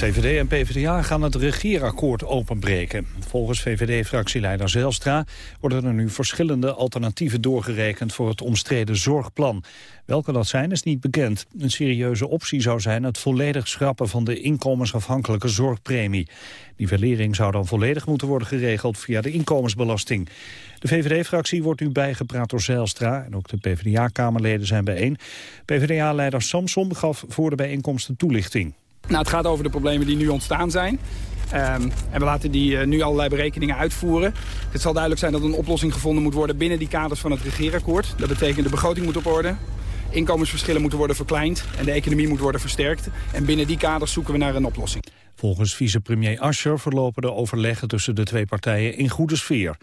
VVD en PvdA gaan het regeerakkoord openbreken. Volgens VVD-fractieleider Zelstra worden er nu verschillende alternatieven doorgerekend voor het omstreden zorgplan. Welke dat zijn is niet bekend. Een serieuze optie zou zijn het volledig schrappen van de inkomensafhankelijke zorgpremie. Die verlering zou dan volledig moeten worden geregeld via de inkomensbelasting. De VVD-fractie wordt nu bijgepraat door Zijlstra en ook de PvdA-kamerleden zijn bijeen. PvdA-leider Samson gaf voor de bijeenkomst toelichting. Nou, het gaat over de problemen die nu ontstaan zijn. Um, en we laten die uh, nu allerlei berekeningen uitvoeren. Het zal duidelijk zijn dat een oplossing gevonden moet worden binnen die kaders van het regeerakkoord. Dat betekent de begroting moet op orde, inkomensverschillen moeten worden verkleind en de economie moet worden versterkt. En binnen die kaders zoeken we naar een oplossing. Volgens vicepremier Ascher verlopen de overleggen tussen de twee partijen in goede sfeer.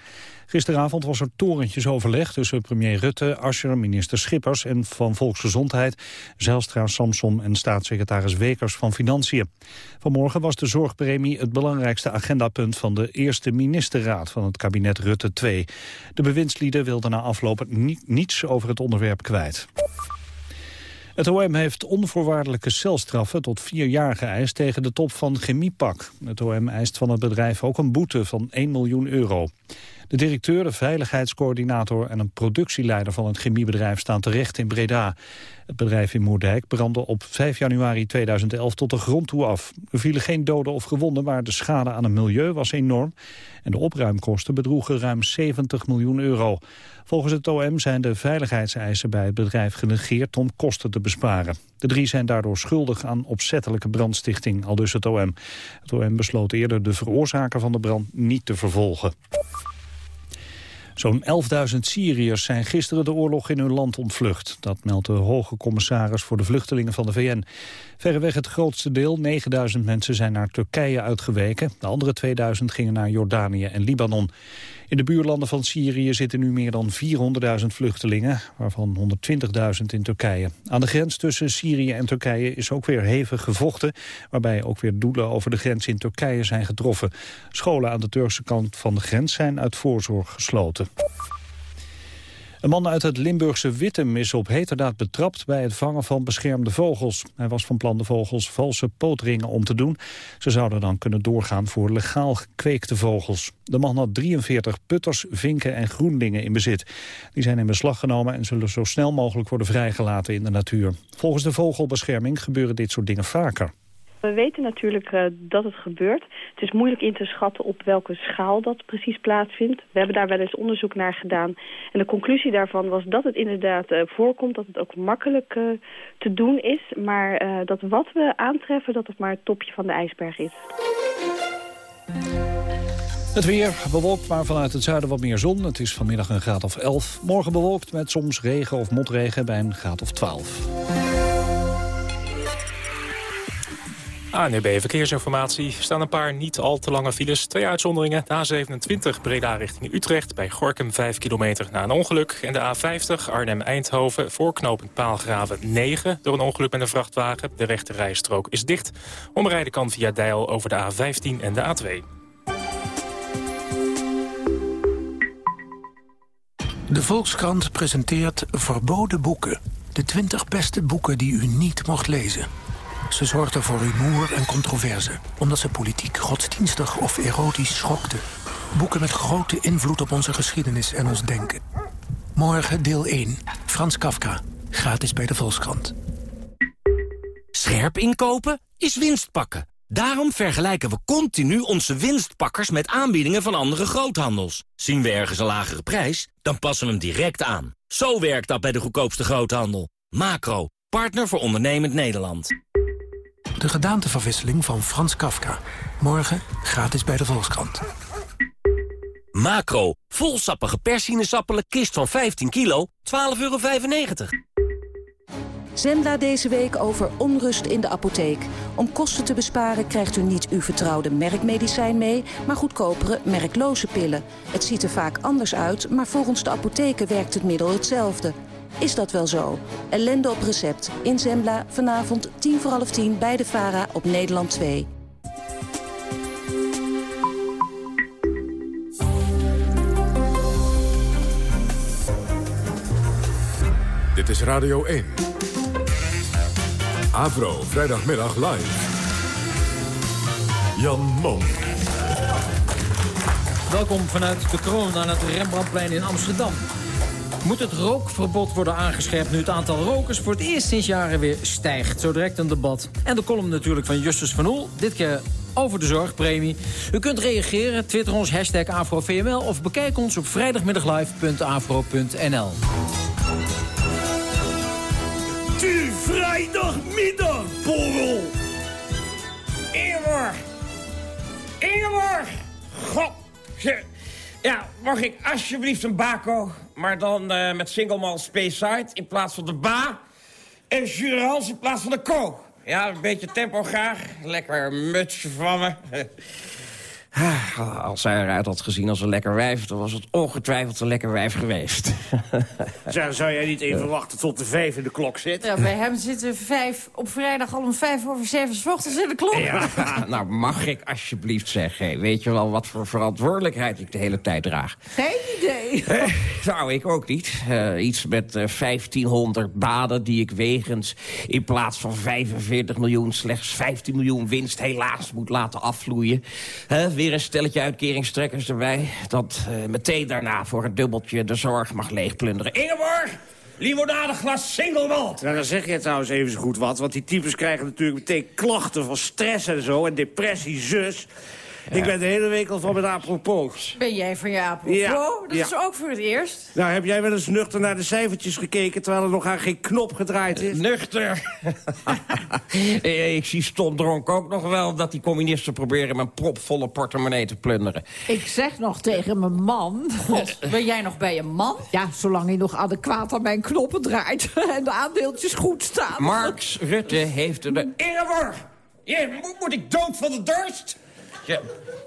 Gisteravond was er torentjesoverleg tussen premier Rutte, Ascher, minister Schippers en van Volksgezondheid, Zijlstra, Samson en staatssecretaris Wekers van Financiën. Vanmorgen was de zorgpremie het belangrijkste agendapunt van de eerste ministerraad van het kabinet Rutte 2. De bewindslieden wilden na afloop niets over het onderwerp kwijt. Het OM heeft onvoorwaardelijke celstraffen tot vier jaar geëist tegen de top van Chemiepak. Het OM eist van het bedrijf ook een boete van 1 miljoen euro. De directeur, de veiligheidscoördinator en een productieleider van het chemiebedrijf staan terecht in Breda. Het bedrijf in Moerdijk brandde op 5 januari 2011 tot de grond toe af. Er vielen geen doden of gewonden, maar de schade aan het milieu was enorm. En de opruimkosten bedroegen ruim 70 miljoen euro. Volgens het OM zijn de veiligheidseisen bij het bedrijf genegeerd om kosten te besparen. De drie zijn daardoor schuldig aan opzettelijke brandstichting, al dus het OM. Het OM besloot eerder de veroorzaker van de brand niet te vervolgen. Zo'n 11.000 Syriërs zijn gisteren de oorlog in hun land ontvlucht. Dat meldt de hoge commissaris voor de vluchtelingen van de VN. Verreweg het grootste deel, 9.000 mensen, zijn naar Turkije uitgeweken. De andere 2.000 gingen naar Jordanië en Libanon. In de buurlanden van Syrië zitten nu meer dan 400.000 vluchtelingen, waarvan 120.000 in Turkije. Aan de grens tussen Syrië en Turkije is ook weer hevig gevochten, waarbij ook weer doelen over de grens in Turkije zijn getroffen. Scholen aan de Turkse kant van de grens zijn uit voorzorg gesloten. Een man uit het Limburgse Wittem is op heterdaad betrapt bij het vangen van beschermde vogels. Hij was van plan de vogels valse pootringen om te doen. Ze zouden dan kunnen doorgaan voor legaal gekweekte vogels. De man had 43 putters, vinken en groenlingen in bezit. Die zijn in beslag genomen en zullen zo snel mogelijk worden vrijgelaten in de natuur. Volgens de vogelbescherming gebeuren dit soort dingen vaker. We weten natuurlijk uh, dat het gebeurt. Het is moeilijk in te schatten op welke schaal dat precies plaatsvindt. We hebben daar wel eens onderzoek naar gedaan. En de conclusie daarvan was dat het inderdaad uh, voorkomt, dat het ook makkelijk uh, te doen is. Maar dat wat we aantreffen, dat het maar het topje van de ijsberg is. Het weer bewolkt, maar vanuit het zuiden wat meer zon. Het is vanmiddag een graad of 11. Morgen bewolkt met soms regen of motregen bij een graad of 12. ANB Verkeersinformatie. Er staan een paar niet al te lange files. Twee uitzonderingen. De A27 Breda richting Utrecht bij Gorkum 5 kilometer na een ongeluk. En de A50 Arnhem-Eindhoven voor knooppunt Paalgraven 9 door een ongeluk met een vrachtwagen. De rechte rijstrook is dicht. Omrijden kan via Dijl over de A15 en de A2. De Volkskrant presenteert Verboden Boeken. De 20 beste boeken die u niet mocht lezen. Ze zorgden voor rumoer en controverse, omdat ze politiek, godsdienstig of erotisch schokten. Boeken met grote invloed op onze geschiedenis en ons denken. Morgen deel 1, Frans Kafka, gratis bij de Volkskrant. Scherp inkopen is winst pakken. Daarom vergelijken we continu onze winstpakkers met aanbiedingen van andere groothandels. Zien we ergens een lagere prijs, dan passen we hem direct aan. Zo werkt dat bij de goedkoopste groothandel. Macro, partner voor ondernemend Nederland. De gedaanteverwisseling van Frans Kafka. Morgen gratis bij de Volkskrant. Macro, volsappige persinesappelen kist van 15 kilo, 12,95 euro. Zembla deze week over onrust in de apotheek. Om kosten te besparen krijgt u niet uw vertrouwde merkmedicijn mee... maar goedkopere, merkloze pillen. Het ziet er vaak anders uit, maar volgens de apotheken werkt het middel hetzelfde. Is dat wel zo? Ellende op recept. In Zembla, vanavond 10 voor half 10 bij de VARA op Nederland 2. Dit is Radio 1. Avro, vrijdagmiddag live. Jan Mom. Welkom vanuit de kroon aan het Rembrandtplein in Amsterdam. Moet het rookverbod worden aangescherpt nu het aantal rokers voor het eerst sinds jaren weer stijgt? Zo direct een debat. En de column natuurlijk van Justus van Oel. Dit keer over de zorgpremie. U kunt reageren, twitter ons hashtag AfroVML... of bekijk ons op vrijdagmiddaglive.afro.nl. Tu vrijdagmiddagborrel. Ingeborg. Ingeborg. God. Ja, mag ik alsjeblieft een bako, maar dan uh, met single malt space side in plaats van de ba... en jurans in plaats van de ko. Ja, een beetje tempo graag. Lekker mutsje van me. Ah, als zij eruit had gezien als een lekker wijf... dan was het ongetwijfeld een lekker wijf geweest. zou, zou jij niet even wachten tot de vijf in de klok zit? Ja, bij hem zitten vijf op vrijdag al om vijf over zeven s ochtends in de klok. Ja, nou, mag ik alsjeblieft zeggen... weet je wel wat voor verantwoordelijkheid ik de hele tijd draag? Geen idee. Eh, nou, ik ook niet. Uh, iets met uh, 1500 baden die ik wegens... in plaats van 45 miljoen slechts 15 miljoen winst... helaas moet laten afvloeien. Een stelletje uitkeringstrekkers erbij... dat uh, meteen daarna voor een dubbeltje de zorg mag leegplunderen. Ingeborg! Limonadeglas single malt. Nou, dan zeg je trouwens even zo goed wat. Want die types krijgen natuurlijk meteen klachten van stress en zo. En depressie, zus. Ik ben de hele week al van met apropos. Ben jij van je apropos? Ja. Dat Ja. is ook voor het eerst. Nou, heb jij wel eens nuchter naar de cijfertjes gekeken... terwijl er nog aan geen knop gedraaid is? Nuchter. Eh, ik zie stomdronk ook nog wel dat die communisten proberen... mijn propvolle portemonnee te plunderen. Ik zeg nog tegen mijn man... God, ben jij nog bij je man? Ja, zolang hij nog adequaat aan mijn knoppen draait... en de aandeeltjes goed staan. Marx Rutte heeft er de... Moet, moet ik dood van de dorst? Ja.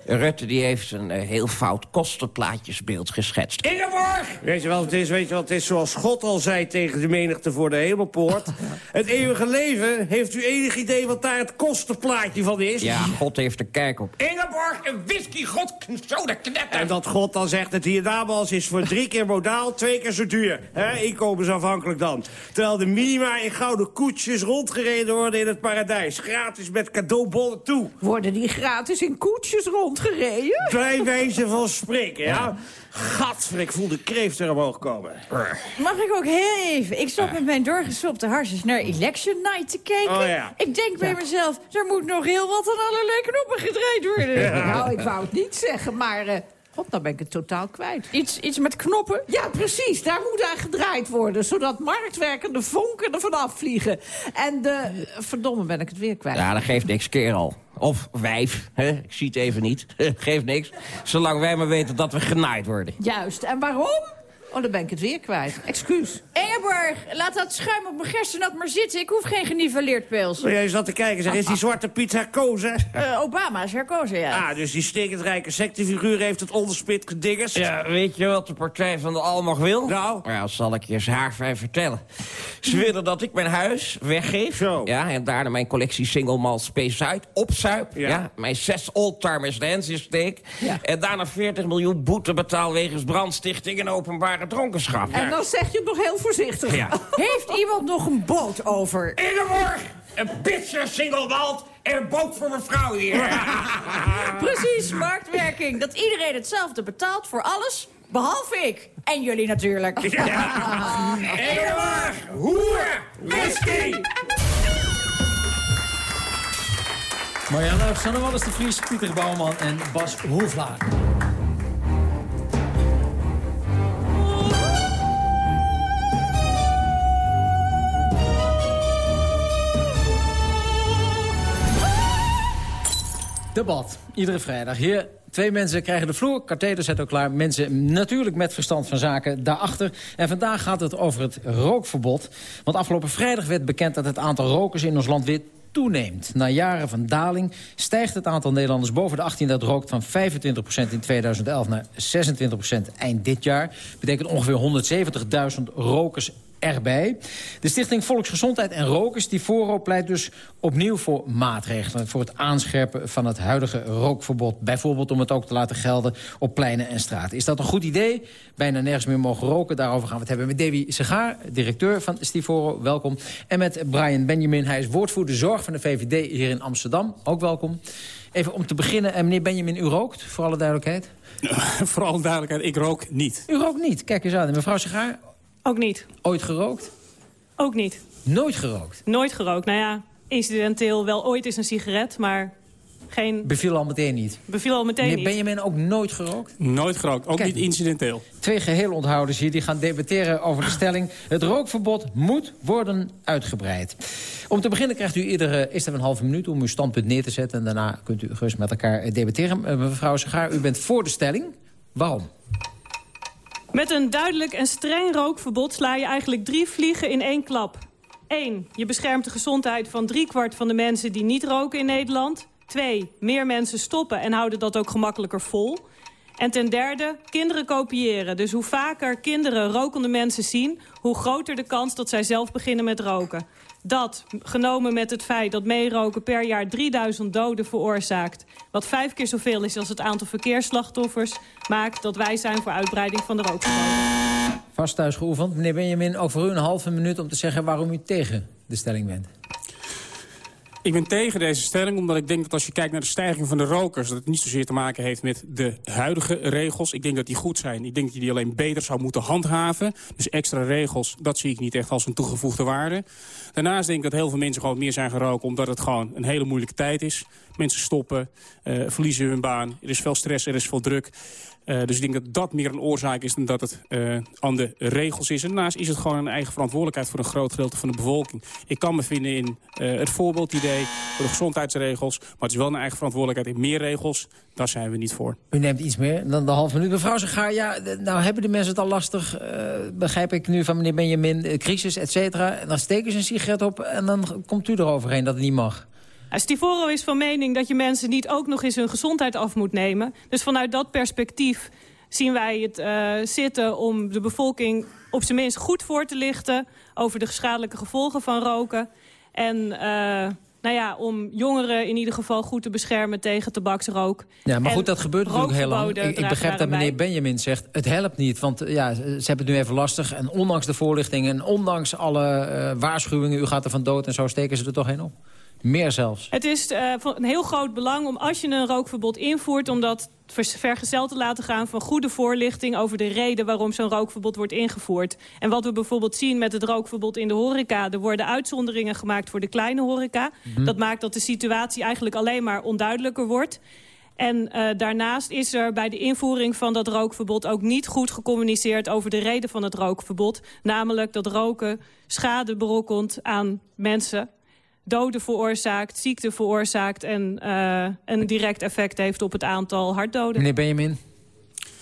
Rutte die heeft een eh, heel fout kostenplaatjesbeeld geschetst. Ingeborg! Weet je wel, het is, weet je wel, het is zoals God al zei tegen de menigte voor de hemelpoort. het eeuwige leven, heeft u enig idee wat daar het kostenplaatje van is? Ja, God heeft er kijk op. Ingeborg, een whisky, god, zo de knetter. En dat God dan zegt, het hiernamaals is voor drie keer modaal, twee keer zo duur. Hè? Inkomensafhankelijk dan. Terwijl de minima in gouden koetsjes rondgereden worden in het paradijs. Gratis met cadeaubonnen toe. Worden die gratis in koetsjes rondgereden? Bij wijze van spreken, ja? Gadver, ik voel de kreeft er omhoog komen. Mag ik ook heel even? Ik stop met mijn doorgesopte harsjes naar Election Night te kijken. Oh, ja. Ik denk bij mezelf, er moet nog heel wat aan allerlei knoppen gedraaid worden. Nou, ik wou het niet zeggen, maar... eh, God, nou ben ik het totaal kwijt. Iets, iets met knoppen? Ja, precies. Daar moet aan gedraaid worden. Zodat marktwerkende vonken er vanaf vliegen. En de... Verdomme, ben ik het weer kwijt. Ja, dat geeft niks, kerel. Of wijf, hè? ik zie het even niet. geeft niks. Zolang wij maar weten dat we genaaid worden. Juist. En waarom? Oh, dan ben ik het weer kwijt. Excuus. Ingeborg, laat dat schuim op mijn gerstenat maar zitten. Ik hoef geen geniveleerd pils. Jij zat te kijken, zeg, is die zwarte Piet herkozen? Eh, Obama is herkozen, ja. Ah, dus die stinkend rijke sectefiguur heeft het onderspit gedingest? Ja, weet je wat de Partij van de Almag wil? Nou? Ja, dat zal ik je eens haarfijn vertellen. Ze willen dat ik mijn huis weggeef. Zo. Ja, en daarna mijn collectie Single Malt Space Zuid opzuip. Ja. Ja. mijn zes oldtimers de hens in steek. Ja. En daarna 40 miljoen boete betaal wegens brandstichting en dronkenschap. En dan zeg je het nog heel voorzichtig. Ja. Heeft iemand nog een boot over? Ingeborg, een pitcher Single Malt en een boot voor mijn vrouw hier. Precies, marktwerking. Dat iedereen hetzelfde betaalt voor alles, behalve ik. En jullie natuurlijk. Ingeborg, hoer, whisky. Marianne Sanne Wallis de Vries, Pieter Bouwman en Bas Hoeflaar. Debat, iedere vrijdag. Hier, twee mensen krijgen de vloer, katheder zet ook klaar. Mensen natuurlijk met verstand van zaken daarachter. En vandaag gaat het over het rookverbod. Want afgelopen vrijdag werd bekend dat het aantal rokers in ons land weer toeneemt. Na jaren van daling stijgt het aantal Nederlanders boven de 18 dat rookt... van 25% in 2011 naar 26% eind dit jaar. Betekent ongeveer 170.000 rokers erbij. De Stichting Volksgezondheid en Rokers die Foro pleit dus opnieuw voor maatregelen... voor het aanscherpen van het huidige rookverbod. Bijvoorbeeld om het ook te laten gelden op pleinen en straten. Is dat een goed idee? Bijna nergens meer mogen roken. Daarover gaan we het hebben met Davy Segaar, directeur van Stivoro. Welkom. En met Brian Benjamin. Hij is woordvoerder zorg van de VVD hier in Amsterdam. Ook welkom. Even om te beginnen, eh, meneer Benjamin, u rookt, voor alle duidelijkheid? voor alle duidelijkheid, ik rook niet. U rookt niet? Kijk eens aan. Mevrouw Segaar? Ook niet. Ooit gerookt? Ook niet. Nooit gerookt? Nooit gerookt. Nou ja, incidenteel wel ooit is een sigaret, maar geen... Beviel al meteen niet? Beviel al meteen niet. Benjamin ook nooit gerookt? Nooit gerookt, ook niet incidenteel. Twee geheel onthouders hier die gaan debatteren over de stelling... het rookverbod moet worden uitgebreid. Om te beginnen krijgt u iedere eerst even een halve minuut... om uw standpunt neer te zetten en daarna kunt u gerust met elkaar debatteren. Uh, mevrouw Segaar, u bent voor de stelling. Waarom? Met een duidelijk en streng rookverbod sla je eigenlijk drie vliegen in één klap. Eén, je beschermt de gezondheid van driekwart van de mensen die niet roken in Nederland. Twee, meer mensen stoppen en houden dat ook gemakkelijker vol. En ten derde, kinderen kopiëren. Dus hoe vaker kinderen rokende mensen zien... hoe groter de kans dat zij zelf beginnen met roken. Dat, genomen met het feit dat meeroken per jaar 3000 doden veroorzaakt... wat vijf keer zoveel is als het aantal verkeersslachtoffers... maakt dat wij zijn voor uitbreiding van de rookverbod. Vast thuis geoefend. Meneer Benjamin, ook voor u een halve minuut om te zeggen... waarom u tegen de stelling bent. Ik ben tegen deze stelling omdat ik denk dat als je kijkt naar de stijging van de rokers... dat het niet zozeer te maken heeft met de huidige regels. Ik denk dat die goed zijn. Ik denk dat je die alleen beter zou moeten handhaven. Dus extra regels, dat zie ik niet echt als een toegevoegde waarde. Daarnaast denk ik dat heel veel mensen gewoon meer zijn geroken... omdat het gewoon een hele moeilijke tijd is. Mensen stoppen, uh, verliezen hun baan. Er is veel stress, er is veel druk. Uh, dus ik denk dat dat meer een oorzaak is dan dat het uh, aan de regels is. En daarnaast is het gewoon een eigen verantwoordelijkheid voor een groot gedeelte van de bevolking. Ik kan me vinden in uh, het voorbeeldidee voor de gezondheidsregels. Maar het is wel een eigen verantwoordelijkheid in meer regels. Daar zijn we niet voor. U neemt iets meer dan de half minuut. Mevrouw Segaar, ja, nou hebben de mensen het al lastig. begrijp ik nu van meneer Benjamin, crisis, et cetera. En dan steken ze een sigaret op en dan komt u eroverheen dat het niet mag. Stivoro is van mening dat je mensen niet ook nog eens hun gezondheid af moet nemen. Dus vanuit dat perspectief zien wij het uh, zitten om de bevolking op zijn minst goed voor te lichten... over de schadelijke gevolgen van roken. En uh, nou ja, om jongeren in ieder geval goed te beschermen tegen tabaksrook. Ja, maar goed, dat gebeurt natuurlijk heel lang. Ik, ik begrijp dat meneer Benjamin zegt, het helpt niet. Want ja, ze hebben het nu even lastig. En ondanks de voorlichting en ondanks alle uh, waarschuwingen... u gaat er van dood en zo, steken ze er toch heen op? Meer zelfs. Het is uh, van een heel groot belang om als je een rookverbod invoert... om dat vergezeld te laten gaan van goede voorlichting... over de reden waarom zo'n rookverbod wordt ingevoerd. En wat we bijvoorbeeld zien met het rookverbod in de horeca... er worden uitzonderingen gemaakt voor de kleine horeca. Mm -hmm. Dat maakt dat de situatie eigenlijk alleen maar onduidelijker wordt... En uh, daarnaast is er bij de invoering van dat rookverbod ook niet goed gecommuniceerd over de reden van het rookverbod. Namelijk dat roken schade berokkent aan mensen doden veroorzaakt, ziekte veroorzaakt... en uh, een direct effect heeft op het aantal hartdoden. Meneer Benjamin?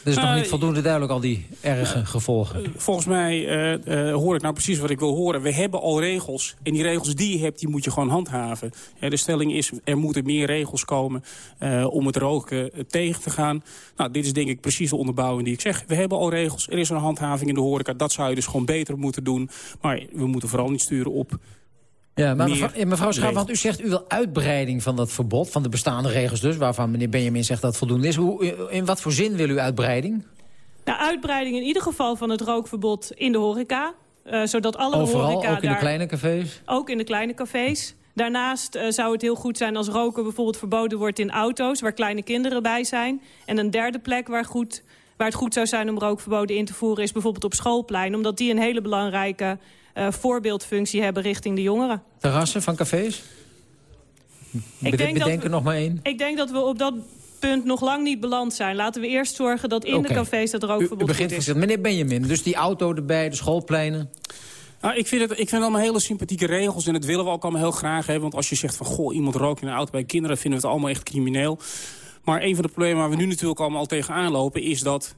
Dat is uh, nog niet voldoende duidelijk, al die erge uh, gevolgen. Volgens mij uh, hoor ik nou precies wat ik wil horen. We hebben al regels. En die regels die je hebt, die moet je gewoon handhaven. de stelling is, er moeten meer regels komen om het roken tegen te gaan. Nou, dit is denk ik precies de onderbouwing die ik zeg. We hebben al regels. Er is een handhaving in de horeca. Dat zou je dus gewoon beter moeten doen. Maar we moeten vooral niet sturen op ja, maar mevrouw, mevrouw Schaap, want u zegt u wil uitbreiding van dat verbod... van de bestaande regels dus, waarvan meneer Benjamin zegt dat voldoende is. Hoe, in wat voor zin wil u uitbreiding? Nou, uitbreiding in ieder geval van het rookverbod in de horeca. Uh, zodat alle Overal, horeca ook in daar, de kleine cafés? Ook in de kleine cafés. Daarnaast uh, zou het heel goed zijn als roken bijvoorbeeld verboden wordt in auto's... waar kleine kinderen bij zijn. En een derde plek waar, goed, waar het goed zou zijn om rookverboden in te voeren... is bijvoorbeeld op schoolplein, omdat die een hele belangrijke voorbeeldfunctie hebben richting de jongeren. Terrassen van cafés? Ik denk bedenken we, nog maar één. Ik denk dat we op dat punt nog lang niet beland zijn. Laten we eerst zorgen dat in okay. de cafés dat rookverbod u, u begint is. Meneer Benjamin, dus die auto erbij, de schoolpleinen... Nou, ik, vind het, ik vind allemaal hele sympathieke regels en dat willen we ook allemaal heel graag. Hè, want als je zegt van, goh, iemand rookt in een auto bij kinderen... vinden we het allemaal echt crimineel. Maar een van de problemen waar we nu natuurlijk allemaal al tegenaan lopen... is dat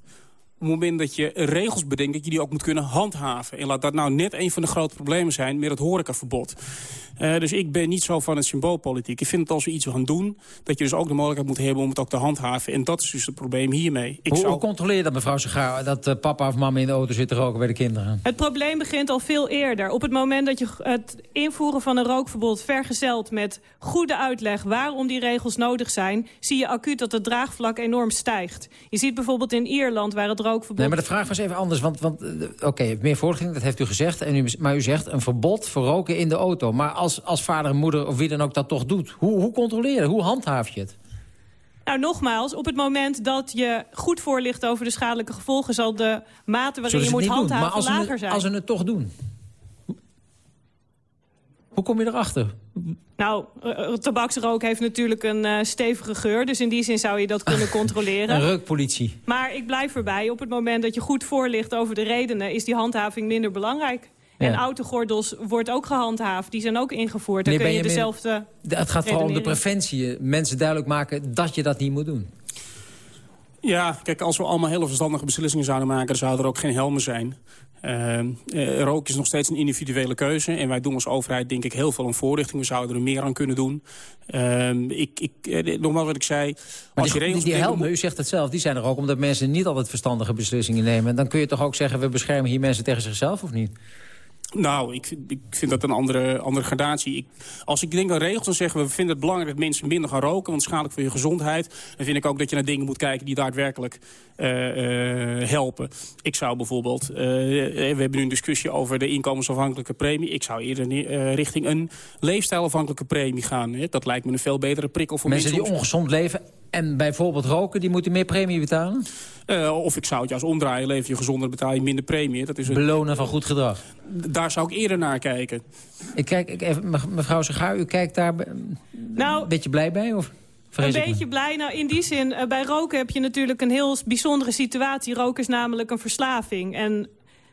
op het moment dat je regels bedenkt... dat je die ook moet kunnen handhaven. En laat dat nou net een van de grote problemen zijn met het horecaverbod. Uh, dus ik ben niet zo van het symboolpolitiek. Ik vind het als we iets gaan doen, dat je dus ook de mogelijkheid moet hebben om het ook te handhaven. En dat is dus het probleem hiermee. Ik hoe, zou... hoe controleer je dat, mevrouw Segaar, dat uh, papa of mama in de auto zit te roken bij de kinderen? Het probleem begint al veel eerder. Op het moment dat je het invoeren van een rookverbod vergezelt met goede uitleg waarom die regels nodig zijn, zie je acuut dat het draagvlak enorm stijgt. Je ziet bijvoorbeeld in Ierland waar het rookverbod... Nee, maar de vraag was even anders, want, want uh, oké, okay, meer voorlichting, dat heeft u gezegd. En u, maar u zegt een verbod voor roken in de auto. Maar als als, vader en moeder of wie dan ook dat toch doet? Hoe, hoe controleer je Hoe handhaaf je het? Nou, nogmaals, op het moment dat je goed voorlicht over de schadelijke gevolgen... zal de mate waarin je moet handhaven lager het, zijn. als ze het toch doen? Hoe kom je erachter? Nou, uh, tabaksrook heeft natuurlijk een uh, stevige geur. Dus in die zin zou je dat kunnen controleren. een reukpolitie. Maar ik blijf erbij. Op het moment dat je goed voorlicht over de redenen... is die handhaving minder belangrijk. En autogordels wordt ook gehandhaafd. Die zijn ook ingevoerd. Dan kun je dezelfde Het gaat vooral om de preventie. Mensen duidelijk maken dat je dat niet moet doen. Ja, kijk, als we allemaal hele verstandige beslissingen zouden maken... dan zouden er ook geen helmen zijn. Uh, uh, rook is nog steeds een individuele keuze. En wij doen als overheid denk ik heel veel aan voorlichting. We zouden er meer aan kunnen doen. Uh, ik, ik, eh, nogmaals wat ik zei... Maar als die, je die, die helmen, u zegt het zelf, die zijn er ook omdat mensen niet altijd verstandige beslissingen nemen. Dan kun je toch ook zeggen, we beschermen hier mensen tegen zichzelf of niet? Nou, ik, ik vind dat een andere, andere gradatie. Ik, als ik denk aan regels, dan zeggen we... we vinden het belangrijk dat mensen minder gaan roken... want schadelijk voor je gezondheid. Dan vind ik ook dat je naar dingen moet kijken die daadwerkelijk uh, uh, helpen. Ik zou bijvoorbeeld... Uh, we hebben nu een discussie over de inkomensafhankelijke premie. Ik zou eerder richting een leefstijlafhankelijke premie gaan. Hè. Dat lijkt me een veel betere prikkel voor mensen. Mensen die ongezond leven en bijvoorbeeld roken, die moeten meer premie betalen? Uh, of ik zou het juist omdraaien, leef je gezonder, betaal je minder premie. Dat is een... Belonen van goed gedrag? Daar zou ik eerder naar kijken. Ik kijk, ik even, mevrouw Segaar, u kijkt daar nou, een beetje blij bij? Of? Een beetje blij. Nou, in die zin, uh, bij roken heb je natuurlijk een heel bijzondere situatie. Roken is namelijk een verslaving. En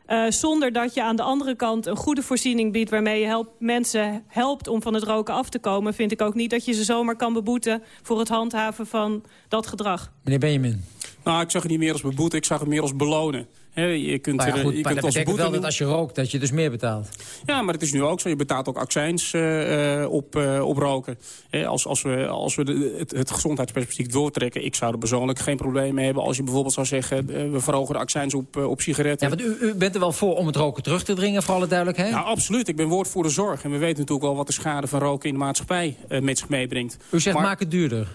uh, zonder dat je aan de andere kant een goede voorziening biedt... waarmee je help, mensen helpt om van het roken af te komen... vind ik ook niet dat je ze zomaar kan beboeten... voor het handhaven van dat gedrag. Meneer Benjamin. Nou, ik zag het niet meer als beboeten, ik zag het meer als belonen. Je kunt, maar ja, goed, je kunt als boete wel dat als je rookt, dat je dus meer betaalt. Ja, maar het is nu ook zo. Je betaalt ook accijns uh, op, uh, op roken. als, als we, als we de, het, het, gezondheidsperspectief doortrekken... ik zou er persoonlijk geen probleem mee hebben... als je bijvoorbeeld zou zeggen... we verhogen de accijns op, op sigaretten. Ja, want u, u, bent er wel voor om het roken terug te dringen, voor alle duidelijkheid? Ja, absoluut. Ik ben woordvoerder zorg. En we weten natuurlijk wel wat de schade van roken in de maatschappij met zich meebrengt. U zegt maak het duurder.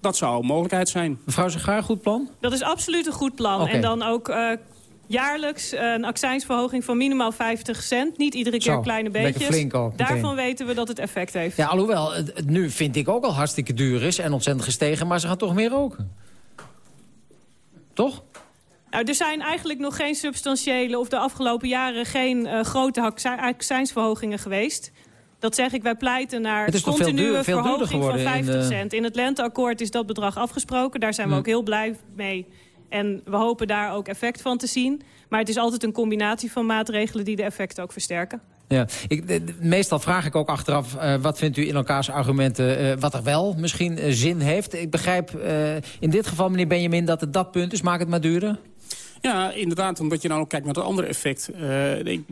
Dat zou een mogelijkheid zijn. Mevrouw Segaar, goed plan? Dat is absoluut een goed plan. Okay. En dan ook uh, jaarlijks een accijnsverhoging van minimaal 50 cent. Niet iedere keer Zo, kleine beetjes. Flink ook, Daarvan weten we dat het effect heeft. Ja, alhoewel, het, het, nu vind ik ook al hartstikke duur is en ontzettend gestegen. Maar ze gaan toch meer roken. Toch? Nou, er zijn eigenlijk nog geen substantiële of de afgelopen jaren geen uh, grote accijnsverhogingen geweest. Dat zeg ik, wij pleiten naar continue duur, verhoging van 50 in, uh... cent. In het lenteakkoord is dat bedrag afgesproken. Daar zijn we Hm. ook heel blij mee. En we hopen daar ook effect van te zien. Maar het is altijd een combinatie van maatregelen die de effecten ook versterken. Ja, ik, meestal vraag ik ook achteraf, eh, wat vindt u in elkaars argumenten... eh, wat er wel misschien eh, zin heeft. Ik begrijp in dit geval, meneer Benjamin, dat het dat punt is. Maak het maar duurder. Ja, inderdaad, omdat je dan ook kijkt naar het andere effect. Eh,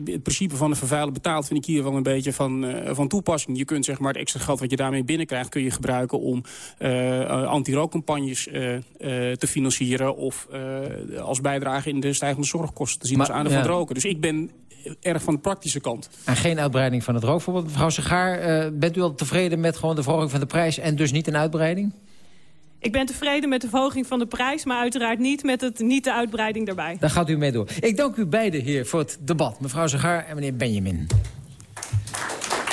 het principe van de vervuiler betaalt vind ik hier wel een beetje van, eh, van toepassing. Je kunt zeg maar het extra geld wat je daarmee binnenkrijgt... kun je gebruiken om eh, anti-rookcampagnes te financieren... of als bijdrage in de stijgende zorgkosten te zien Maar- als aandeel van het roken. Dus ik ben erg van de praktische kant. En geen uitbreiding van het rookverbod. Mevrouw Segaar, bent u al tevreden met gewoon de verhoging van de prijs... en dus niet een uitbreiding? Ik ben tevreden met de verhoging van de prijs... maar uiteraard niet met het, niet de uitbreiding daarbij. Daar gaat u mee door. Ik dank u beiden hier voor het debat. Mevrouw Segaar en meneer Benjamin.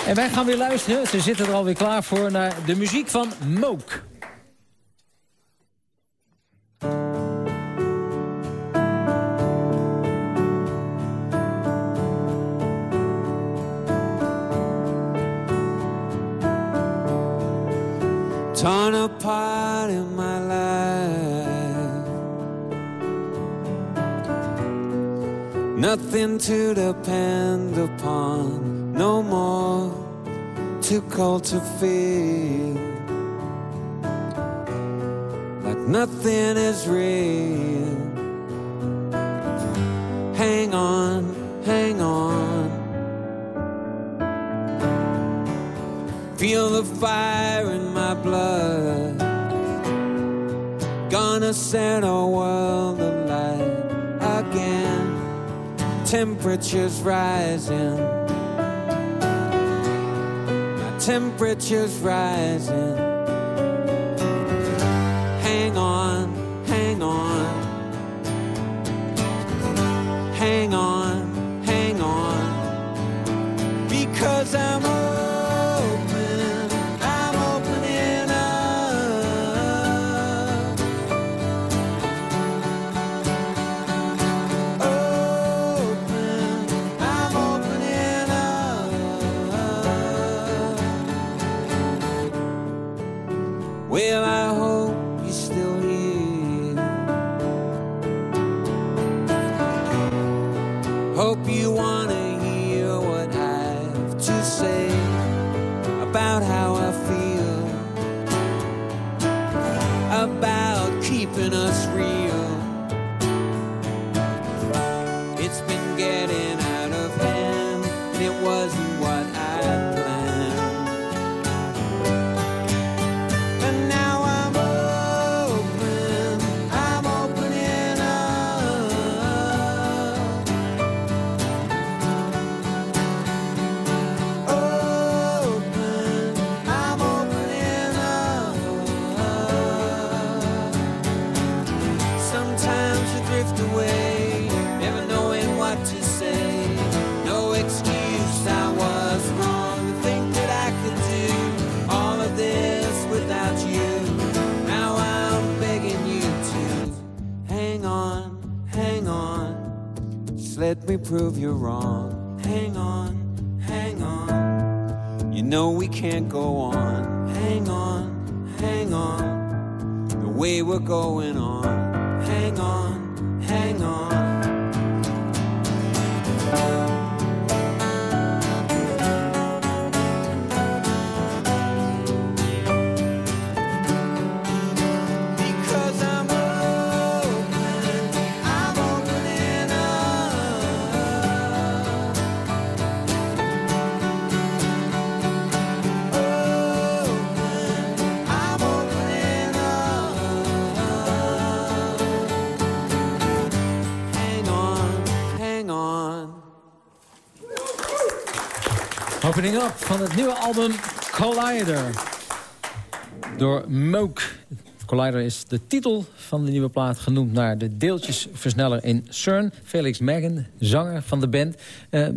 En wij gaan weer luisteren. Ze zitten er alweer klaar voor naar de muziek van Mook. Nothing to depend upon, no more too cold to feel. Like nothing is real. hang on, hang on. Feel the fire in my blood. Gonna set our world Temperatures rising. My temperature's rising. Hang on, hang on. Hang on, hang on. Because I'm about keeping us real. Prove you're wrong. Hang on, hang on. You know we can't go on. Hang on, hang on. The way we're going on. Opening up van het nieuwe album Collider. Door Mook. Collider is de titel van de nieuwe plaat genoemd naar de deeltjesversneller in CERN. Felix Megan, zanger van de band. Eh,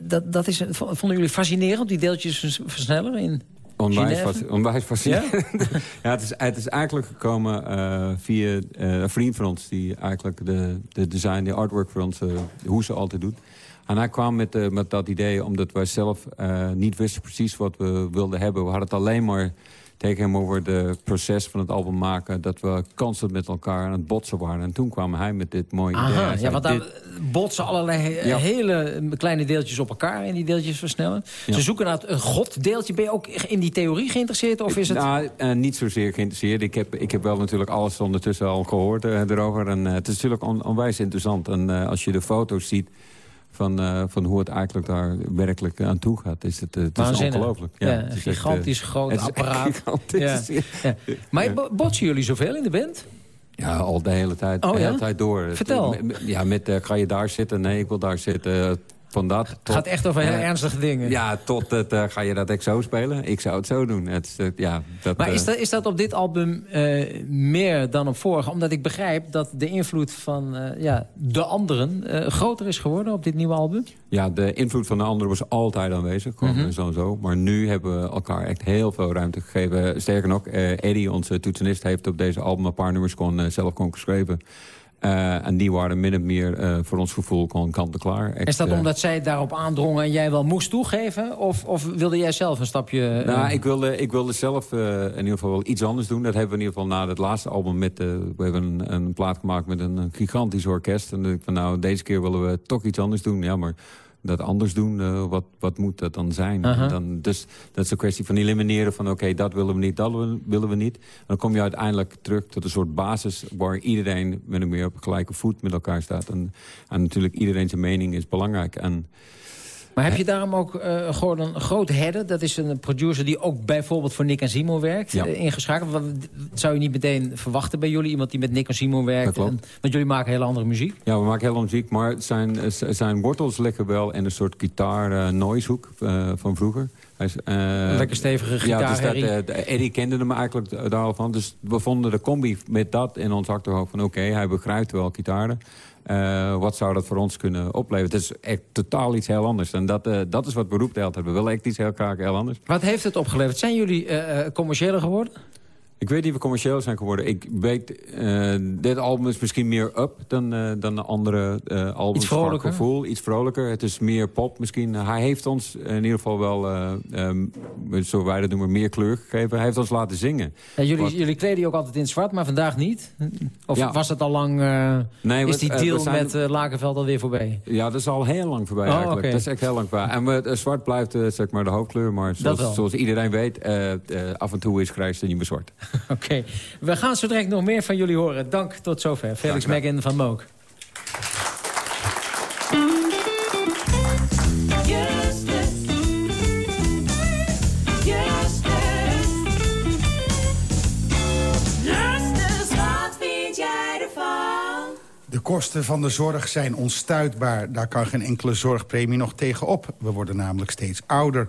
dat, dat is, vonden jullie fascinerend, die deeltjesversneller in Onwijs, onwijs fascinerend. Ja? het, is, het is eigenlijk gekomen eh, via eh, een vriend van ons... die eigenlijk de, de design, de artwork voor ons, hoe ze altijd doet. En hij kwam met, eh, met dat idee omdat wij zelf eh, niet wisten precies wat we wilden hebben. We hadden het alleen maar tegen hem over het proces van het album maken... dat we constant met elkaar aan het botsen waren. En toen kwam hij met dit mooie idee. Aha, ja, zei, want daar dit- botsen allerlei he- Ja. hele kleine deeltjes op elkaar in die deeltjes versnellen. Ja. Ze zoeken naar een goddeeltje. Ben je ook in die theorie geïnteresseerd? Of is het... Nou, eh, niet zozeer geïnteresseerd. Ik heb, ik heb wel natuurlijk alles ondertussen al gehoord eh, erover. En het is natuurlijk on- onwijs interessant. En als je de foto's ziet van, eh, van hoe het eigenlijk daar werkelijk aan toe gaat... is het, eh, het is ongelooflijk. Ja, een echt, gigantisch eh, groot apparaat. gigantisch. Ja. Maar bo- botsen jullie zoveel in de band? Ja, al de hele tijd, Oh, de hele ja? tijd door. Vertel. Ja, met eh, ga je daar zitten? Nee, ik wil daar zitten. Van dat Het gaat echt over heel eh, ernstige dingen. Ja, tot het, eh, ga je dat echt zo spelen? Ik zou het zo doen. Het, eh, ja, dat, Maar is dat, is dat op dit album meer dan op vorige? Omdat ik begrijp dat de invloed van ja, de anderen groter is geworden op dit nieuwe album. Ja, de invloed van de anderen was altijd aanwezig. Gewoon zo en zo. Maar nu hebben we elkaar echt heel veel ruimte gegeven. Sterker nog, Eddie, onze toetsenist, heeft op deze album een paar nummers eh, zelf gewoon geschreven. Eh, en die waren min of meer eh, voor ons gevoel gewoon kant-en-klaar. Is dat eh, omdat zij daarop aandrongen en jij wel moest toegeven? Of, of wilde jij zelf een stapje... eh, Nou, ik wilde, ik wilde zelf in ieder geval wel iets anders doen. Dat hebben we in ieder geval na het laatste album. Met, we hebben een, een plaat gemaakt met een, een gigantisch orkest. En dan ik van nou, deze keer willen we toch iets anders doen. Ja, maar dat anders doen, eh, wat, wat moet dat dan zijn? Dan, dus dat is een kwestie van elimineren van... oké, dat willen we niet, dat willen- willen we niet. En dan kom je uiteindelijk terug tot een soort basis... waar iedereen min of meer op gelijke voet met elkaar staat. En, en natuurlijk iedereen zijn mening is belangrijk. En, Maar heb je daarom ook eh Gordon Groot Hedde... dat is een producer die ook bijvoorbeeld voor Nick en Simon werkt... Ja. eh, ingeschakeld. Dat zou je niet meteen verwachten bij jullie? Iemand die met Nick en Simon werkt? En- want jullie maken hele andere muziek. Ja, we maken heel muziek, maar zijn, eh, zijn wortels liggen wel in een soort gitaar-noisehoek eh, van vroeger. Hij is, lekker stevige Ja, gitaar, dus dat, eh, de- Eddie kende hem eigenlijk daar al van. Dus we vonden de combi met dat in ons achterhoofd van... oké, hij begrijpt wel gitaren. Eh, wat zou dat voor ons kunnen opleveren? Het is echt totaal iets heel anders. En dat, eh, dat is wat beroep de hele tijd. We willen echt iets heel graag heel anders. Wat heeft het opgeleverd? Zijn jullie eh, commerciëler geworden? Ik weet niet of we commercieel zijn geworden. Ik weet, eh, dit album is misschien meer up dan, eh, dan de andere eh albums. Iets vrolijker? Gevoel, iets vrolijker. Het is meer pop misschien. Hij heeft ons in ieder geval wel, eh ehm, zo wij dat noemen, meer kleur gegeven. Hij heeft ons laten zingen. Ja, jullie, Wat- jullie kleden je ook altijd in zwart, maar vandaag niet? Of Ja. was het al lang... Nee, is die deal zijn- met Lakenveld alweer voorbij? Ja, dat is al heel lang voorbij Oh, eigenlijk. Dat is echt heel lang voorbij. En we, zwart blijft zeg maar de hoofdkleur. Maar zoals, iedereen weet, af en toe is grijs en niet meer zwart. Oké. We gaan zo direct nog meer van jullie horen. Dank tot zover. Felix. Megan van Mook. wat vind jij ervan? De kosten van de zorg zijn onstuitbaar. Daar kan geen enkele zorgpremie nog tegenop. We worden namelijk steeds ouder.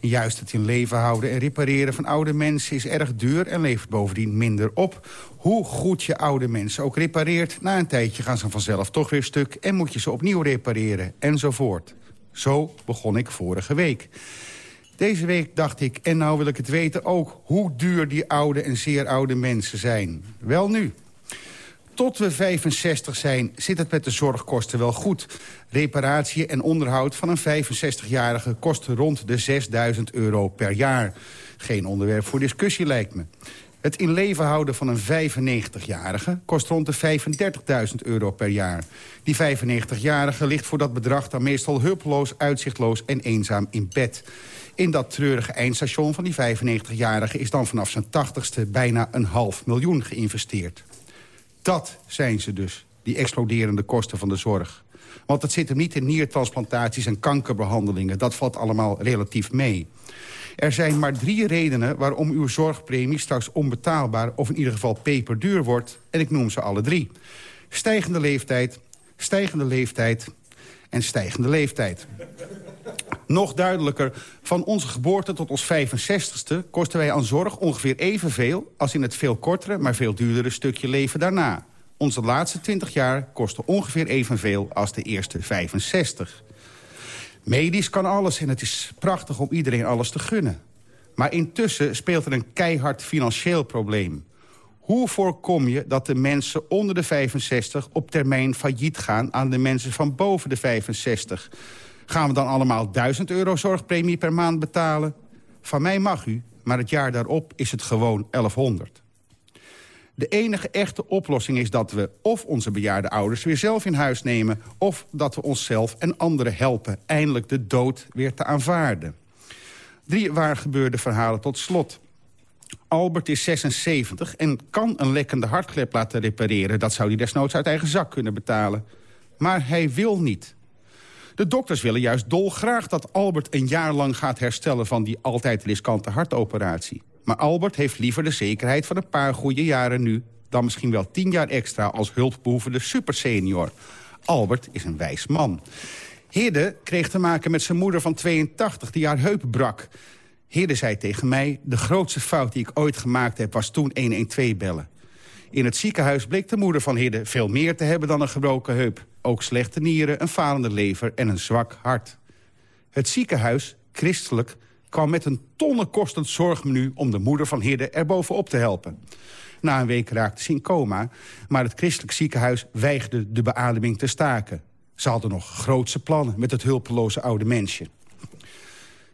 Juist het in leven houden en repareren van oude mensen is erg duur... en levert bovendien minder op. Hoe goed je oude mensen ook repareert... na een tijdje gaan ze vanzelf toch weer stuk... en moet je ze opnieuw repareren, enzovoort. Zo begon ik vorige week. Deze week dacht ik, en nou wil ik het weten ook... hoe duur die oude en zeer oude mensen zijn. Wel nu, tot we 65 zijn zit het met de zorgkosten wel goed. Reparatie en onderhoud van een 65-jarige kost rond de 6000 euro per jaar. Geen onderwerp voor discussie lijkt me. Het in leven houden van een 95-jarige kost rond de 35.000 euro per jaar. Die 95-jarige ligt voor dat bedrag dan meestal hulpeloos, uitzichtloos en eenzaam in bed. In dat treurige eindstation van die 95-jarige is dan vanaf zijn 80ste bijna een half miljoen geïnvesteerd. Dat zijn ze dus, die exploderende kosten van de zorg. Want het zit hem niet in niertransplantaties en kankerbehandelingen. Dat valt allemaal relatief mee. Er zijn maar drie redenen waarom uw zorgpremie straks onbetaalbaar... of in ieder geval peperduur wordt. En ik noem ze alle drie. Stijgende leeftijd, stijgende leeftijd en stijgende leeftijd. Nog duidelijker, van onze geboorte tot ons 65ste... kosten wij aan zorg ongeveer evenveel... als in het veel kortere, maar veel duurdere stukje leven daarna. Onze laatste 20 jaar kosten ongeveer evenveel als de eerste 65. Medisch kan alles en het is prachtig om iedereen alles te gunnen. Maar intussen speelt er een keihard financieel probleem. Hoe voorkom je dat de mensen onder de 65 op termijn failliet gaan... aan de mensen van boven de 65? Gaan we dan allemaal 1000 euro zorgpremie per maand betalen? Van mij mag u, maar het jaar daarop is het gewoon 1100. De enige echte oplossing is dat we of onze bejaarde ouders weer zelf in huis nemen... of dat we onszelf en anderen helpen eindelijk de dood weer te aanvaarden. Drie waar gebeurde verhalen tot slot. Albert is 76 en kan een lekkende hartklep laten repareren. Dat zou hij desnoods uit eigen zak kunnen betalen. Maar hij wil niet. De dokters willen juist dolgraag dat Albert een jaar lang gaat herstellen... van die altijd riskante hartoperatie. Maar Albert heeft liever de zekerheid van een paar goede jaren nu... dan misschien wel tien jaar extra als hulpbehoevende supersenior. Albert is een wijs man. Hidde kreeg te maken met zijn moeder van 82 die haar heup brak. Hidde zei tegen mij, de grootste fout die ik ooit gemaakt heb... was toen 112 bellen. In het ziekenhuis bleek de moeder van Hidde veel meer te hebben dan een gebroken heup. Ook slechte nieren, een falende lever en een zwak hart. Het ziekenhuis, christelijk, kwam met een tonnenkostend zorgmenu... om de moeder van Hidde er bovenop te helpen. Na een week raakte ze in coma, maar het christelijk ziekenhuis weigerde de beademing te staken. Ze hadden nog grootse plannen met het hulpeloze oude mensje.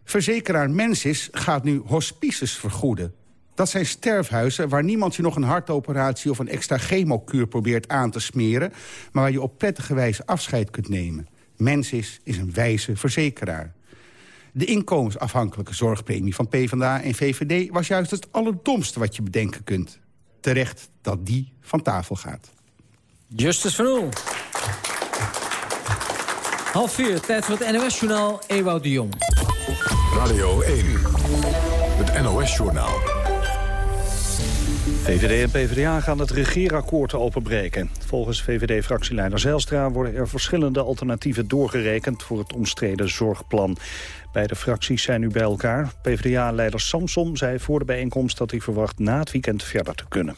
Verzekeraar Mensis gaat nu hospices vergoeden. Dat zijn sterfhuizen waar niemand je nog een hartoperatie... of een extra chemokuur probeert aan te smeren... maar waar je op prettige wijze afscheid kunt nemen. mens is, is een wijze verzekeraar. De inkomensafhankelijke zorgpremie van PvdA en VVD... was juist het allerdomste wat je bedenken kunt. Terecht dat die van tafel gaat. Justus van Oel. Half vier, tijd voor het NOS-journaal Ewout de Jong. Radio 1, het NOS-journaal. VVD en PvdA gaan het regeerakkoord openbreken. Volgens VVD-fractieleider Zijlstra worden er verschillende alternatieven doorgerekend voor het omstreden zorgplan. Beide fracties zijn nu bij elkaar. PvdA-leider Samson zei voor de bijeenkomst dat hij verwacht na het weekend verder te kunnen.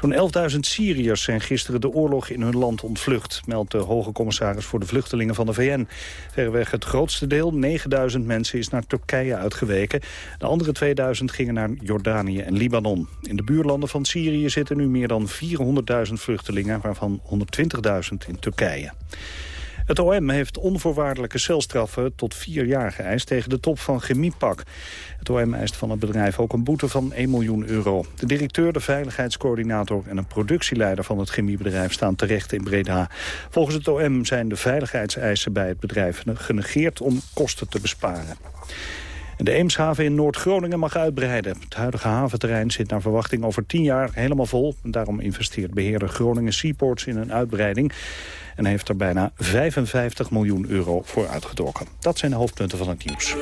Zo'n 11.000 Syriërs zijn gisteren de oorlog in hun land ontvlucht... meldt de hoge commissaris voor de vluchtelingen van de VN. Verreweg het grootste deel, 9.000 mensen, is naar Turkije uitgeweken. De andere 2.000 gingen naar Jordanië en Libanon. In de buurlanden van Syrië zitten nu meer dan 400.000 vluchtelingen... waarvan 120.000 in Turkije. Het OM heeft onvoorwaardelijke celstraffen tot vier jaar geëist tegen de top van Chemiepak. Het OM eist van het bedrijf ook een boete van 1 miljoen euro. De directeur, de veiligheidscoördinator en een productieleider van het chemiebedrijf staan terecht in Breda. Volgens het OM zijn de veiligheidseisen bij het bedrijf genegeerd om kosten te besparen. De Eemshaven in Noord-Groningen mag uitbreiden. Het huidige haventerrein zit naar verwachting over 10 jaar helemaal vol. Daarom investeert beheerder Groningen Seaports in een uitbreiding en heeft er bijna 55 miljoen euro voor uitgetrokken. Dat zijn de hoofdpunten van het nieuws.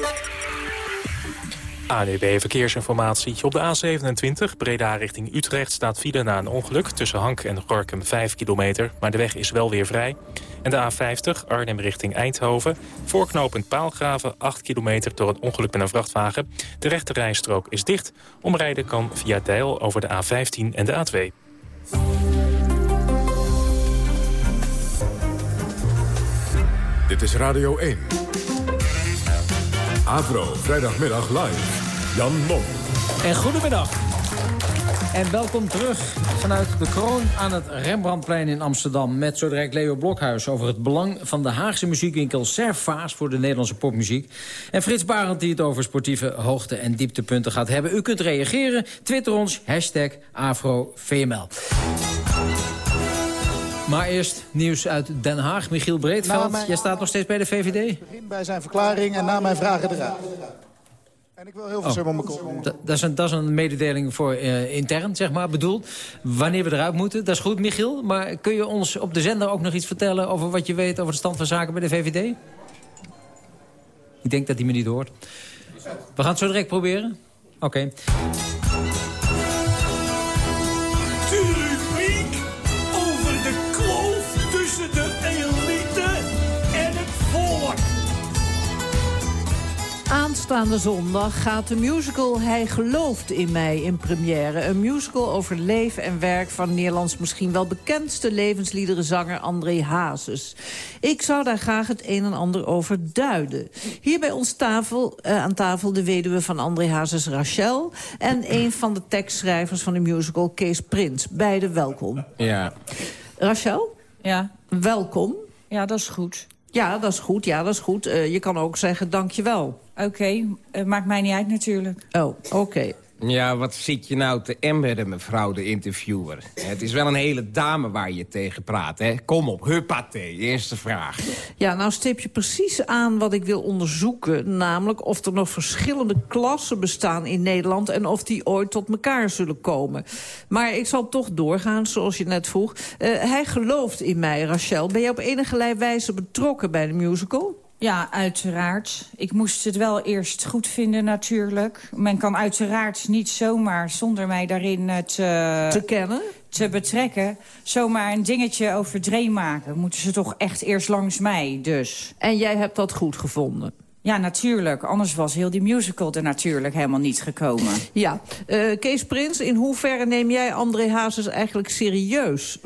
ANUB Verkeersinformatie. Op de A27 Breda richting Utrecht staat file na een ongeluk... tussen Hank en Gorkum 5 kilometer, maar de weg is wel weer vrij. En de A50 Arnhem richting Eindhoven. Voorknopend Paalgraven 8 kilometer door een ongeluk met een vrachtwagen. De rechte rijstrook is dicht. Omrijden kan via Deil over de A15 en de A2. Dit is Radio 1. Avro, vrijdagmiddag live. Jan Mom. En goedemiddag. En welkom terug vanuit de kroon aan het Rembrandtplein in Amsterdam... met zo direct Leo Blokhuis over het belang van de Haagse muziekwinkel Servaas... voor de Nederlandse popmuziek. En Frits Barend die het over sportieve hoogte- en dieptepunten gaat hebben. U kunt reageren, twitter ons, hashtag AfroVML. Maar eerst nieuws uit Den Haag. Michiel Breedveld, mijn- jij staat nog steeds bij de VVD? begin bij zijn verklaring en na mijn vragen eruit. En ik wil heel veel Oh. om mijn kop. Da- Dat is, een, dat is een mededeling voor eh, intern, zeg maar, bedoeld. Wanneer we eruit moeten, dat is goed, Michiel. Maar kun je ons op de zender ook nog iets vertellen... over wat je weet over de stand van zaken bij de VVD? Ik denk dat hij me niet hoort. We gaan het zo direct proberen. Oké. Aanstaande zondag gaat de musical Hij gelooft in mij in première. Een musical over leven en werk van Nederlands misschien wel bekendste levensliederenzanger André Hazes. Ik zou daar graag het een en ander over duiden. Hier bij ons tafel, eh, aan tafel de weduwe van André Hazes, Rachel... en een van de tekstschrijvers van de musical, Kees Prins. Beide welkom. Ja. Rachel? Ja. Welkom. Ja, dat is goed. Ja, dat is goed. Ja, dat is goed. Eh, je kan ook zeggen dankjewel. Oké, het maakt mij niet uit natuurlijk. Oh, oké. Ja, wat zit je nou te embedden, mevrouw de interviewer? Het is wel een hele dame waar je tegen praat, hè? Kom op, huppatee, eerste vraag. Ja, nou stip je precies aan wat ik wil onderzoeken. Namelijk of er nog verschillende klassen bestaan in Nederland... en of die ooit tot elkaar zullen komen. Maar ik zal toch doorgaan, zoals je net vroeg. Eh, hij gelooft in mij, Rachel. Ben je op enige wijze betrokken bij de musical? Ja, uiteraard. Ik moest het wel eerst goed vinden natuurlijk. Men kan uiteraard niet zomaar, zonder mij daarin eh, te... Te kennen? Te betrekken, zomaar een dingetje over Dree maken. Moeten ze toch echt eerst langs mij, dus. En jij hebt dat goed gevonden? Ja, natuurlijk. Anders was heel die musical er natuurlijk helemaal niet gekomen. Ja. Eh, Kees Prins, in hoeverre neem jij André Hazes eigenlijk serieus?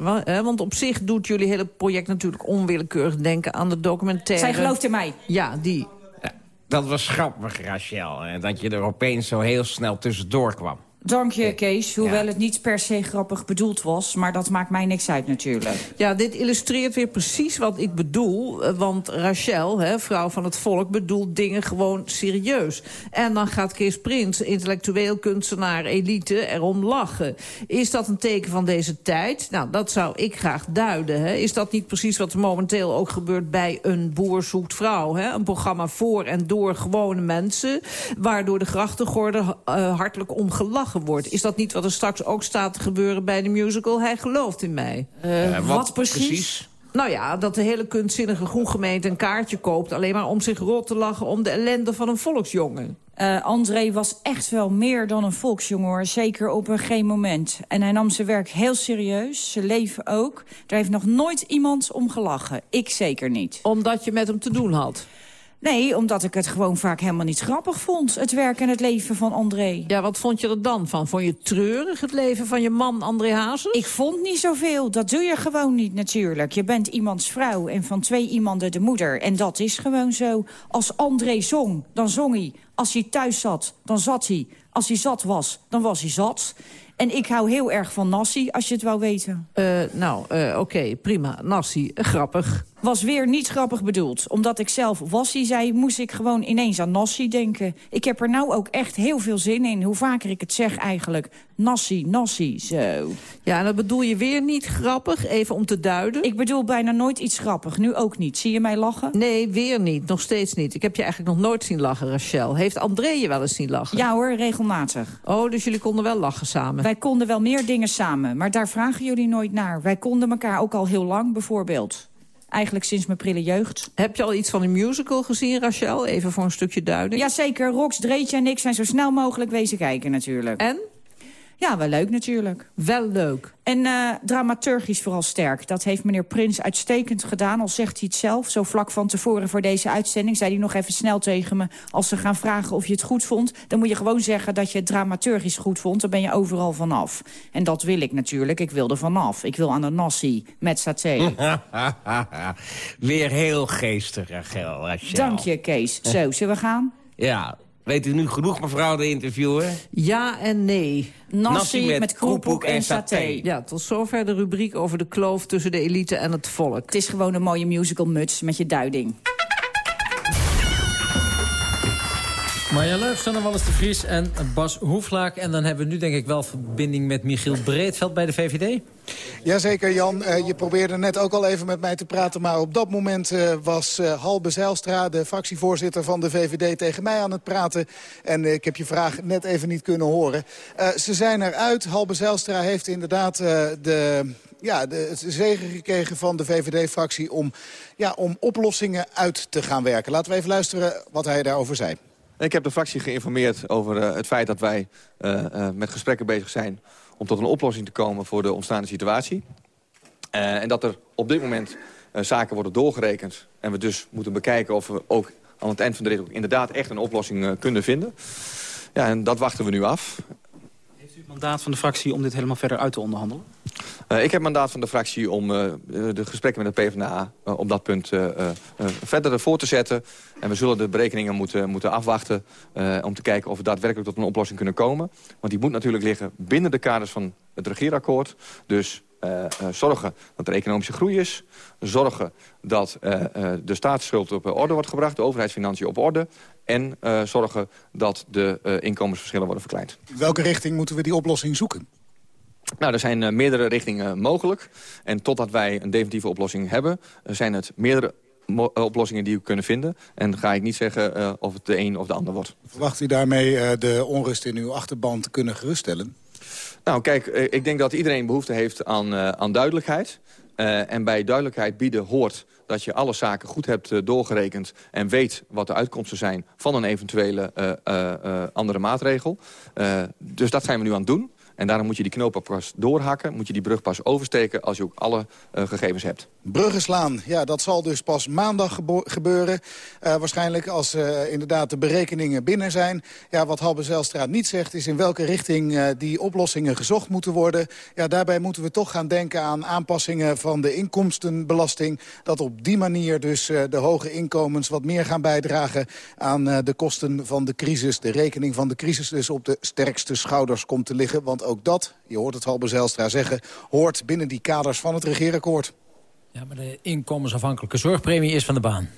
Want op zich doet jullie hele project natuurlijk onwillekeurig denken aan de documentaire... Zij gelooft in mij. Ja, die. Dat was grappig, Rachel, hè, dat je er opeens zo heel snel tussendoor kwam. Dank je, Kees. Hoewel het niet per se grappig bedoeld was. Maar dat maakt mij niks uit natuurlijk. Ja, dit illustreert weer precies wat ik bedoel. eh, Want Rachel, hè, vrouw van het volk, bedoelt dingen gewoon serieus. En dan gaat Kees Prins, intellectueel kunstenaar, elite, erom lachen. Is dat een teken van deze tijd? Nou, dat zou ik graag duiden. Hè. Is dat niet precies wat er momenteel ook gebeurt bij Een Boer Zoekt Vrouw? Hè? Een programma voor en door gewone mensen... waardoor de grachtengordel eh, hartelijk om wordt. Is dat niet wat er straks ook staat te gebeuren bij de musical Hij gelooft in mij? Eh, wat precies? Nou ja, dat de hele kunstzinnige groengemeente een kaartje koopt... alleen maar om zich rot te lachen om de ellende van een volksjongen. Eh, André was echt wel meer dan een volksjongen, hoor. Zeker op een geen moment. En hij nam zijn werk heel serieus, zijn leven ook. Daar heeft nog nooit iemand om gelachen. Ik zeker niet. Omdat je met hem te doen had? Nee, omdat ik het gewoon vaak helemaal niet grappig vond. Het werk en het leven van André. Ja, wat vond je er dan van? Vond je treurig, het leven van je man André Hazes? Ik vond niet zoveel. Dat doe je gewoon niet natuurlijk. Je bent iemands vrouw en van twee iemanden de moeder. En dat is gewoon zo. Als André zong, dan zong hij. Als hij thuis zat, dan zat hij. Als hij zat was, dan was hij zat. En ik hou heel erg van Nassi, als je het wou weten. Uh, nou, uh, oké, okay, prima. Nassi, grappig. Was weer niet grappig bedoeld. Omdat ik zelf wassie zei, moest ik gewoon ineens aan Nassi denken. Ik heb er nou ook echt heel veel zin in. Hoe vaker ik het zeg eigenlijk. Nassi, Nassi, zo. Ja, en dat bedoel je weer niet grappig, even om te duiden? Ik bedoel bijna nooit iets grappig, nu ook niet. Zie je mij lachen? Nee, weer niet, nog steeds niet. Ik heb je eigenlijk nog nooit zien lachen, Rachel. Heeft André je wel eens zien lachen? Ja hoor, regelmatig. Oh, dus jullie konden wel lachen samen? Wij konden wel meer dingen samen, maar daar vragen jullie nooit naar. Wij konden elkaar ook al heel lang, bijvoorbeeld. Eigenlijk sinds mijn prille jeugd. Heb je al iets van een musical gezien, Rachel? Even voor een stukje duiding. Jazeker, Rox, Dreetje en ik zijn zo snel mogelijk wezen kijken natuurlijk. En? Ja, wel leuk natuurlijk. Wel leuk. En uh, dramaturgisch vooral sterk. Dat heeft meneer Prins uitstekend gedaan, al zegt hij het zelf. Zo vlak van tevoren voor deze uitzending zei hij nog even snel tegen me... als ze gaan vragen of je het goed vond... dan moet je gewoon zeggen dat je het dramaturgisch goed vond. Dan ben je overal vanaf. En dat wil ik natuurlijk. Ik wil er vanaf. Ik wil aan de nasi met saté. Weer heel geestig, Rachel. Rachel. Dank je, Kees. Zo, zullen we gaan? Ja, Weet u nu genoeg, mevrouw, de interviewer? Ja en nee. Nassi, Nassi met, met kroephoek en saté. Ja, tot zover de rubriek over de kloof tussen de elite en het volk. Het is gewoon een mooie musical muts met je duiding. Marja Leuf, Sanne Wallis de Vries en Bas Hoeflaak. En dan hebben we nu denk ik wel verbinding met Michiel Breedveld bij de VVD. Jazeker, Jan. Uh, je probeerde net ook al even met mij te praten... maar op dat moment uh, was uh, Halbe Zijlstra, de fractievoorzitter van de VVD... tegen mij aan het praten. En ik heb je vraag net even niet kunnen horen. ze zijn eruit. Halbe Zijlstra heeft inderdaad de ja, het zegen gekregen van de VVD-fractie... Om, ja, om oplossingen uit te gaan werken. Laten we even luisteren wat hij daarover zei. Ik heb de fractie geïnformeerd over het feit dat wij met gesprekken bezig zijn... om tot een oplossing te komen voor de ontstaande situatie. en dat er op dit moment zaken worden doorgerekend. En we dus moeten bekijken of we ook aan het eind van de rit... inderdaad echt een oplossing kunnen vinden. Ja, en dat wachten we nu af. Mandaat van de fractie om dit helemaal verder uit te onderhandelen? Uh, ik heb mandaat van de fractie om uh, de gesprekken met de PvdA uh, op dat punt verder voor te zetten. En we zullen de berekeningen moeten, moeten afwachten om te kijken of we daadwerkelijk tot een oplossing kunnen komen. Want die moet natuurlijk liggen binnen de kaders van het regeerakkoord. Dus zorgen dat er economische groei is. Zorgen dat de staatsschuld op orde wordt gebracht, de overheidsfinanciën op orde. En zorgen dat de inkomensverschillen worden verkleind. In welke richting moeten we die oplossing zoeken? Nou, er zijn uh, meerdere richtingen mogelijk. En totdat wij een definitieve oplossing hebben... Zijn het meerdere oplossingen die we kunnen vinden. En ga ik niet zeggen of het de een of de ander wordt. Verwacht u daarmee de onrust in uw achterban te kunnen geruststellen? Nou, kijk, ik denk dat iedereen behoefte heeft aan, aan duidelijkheid. en bij duidelijkheid bieden hoort dat je alle zaken goed hebt doorgerekend... en weet wat de uitkomsten zijn van een eventuele andere maatregel. dus dat zijn we nu aan het doen. En daarom moet je die knoop pas doorhakken. Moet je die brug pas oversteken als je ook alle eh, gegevens hebt. Bruggen slaan, ja, dat zal dus pas maandag gebeuren. Eh, waarschijnlijk als eh, inderdaad de berekeningen binnen zijn. Ja, wat Halbe Zijlstra niet zegt is in welke richting die oplossingen gezocht moeten worden. Ja, daarbij moeten we toch gaan denken aan aanpassingen van de inkomstenbelasting. Dat op die manier dus de hoge inkomens wat meer gaan bijdragen aan de kosten van de crisis. De rekening van de crisis dus op de sterkste schouders komt te liggen. Want ook dat, je hoort het Halbe Zijlstra zeggen, hoort binnen die kaders van het regeerakkoord. Ja, maar de inkomensafhankelijke zorgpremie is van de baan.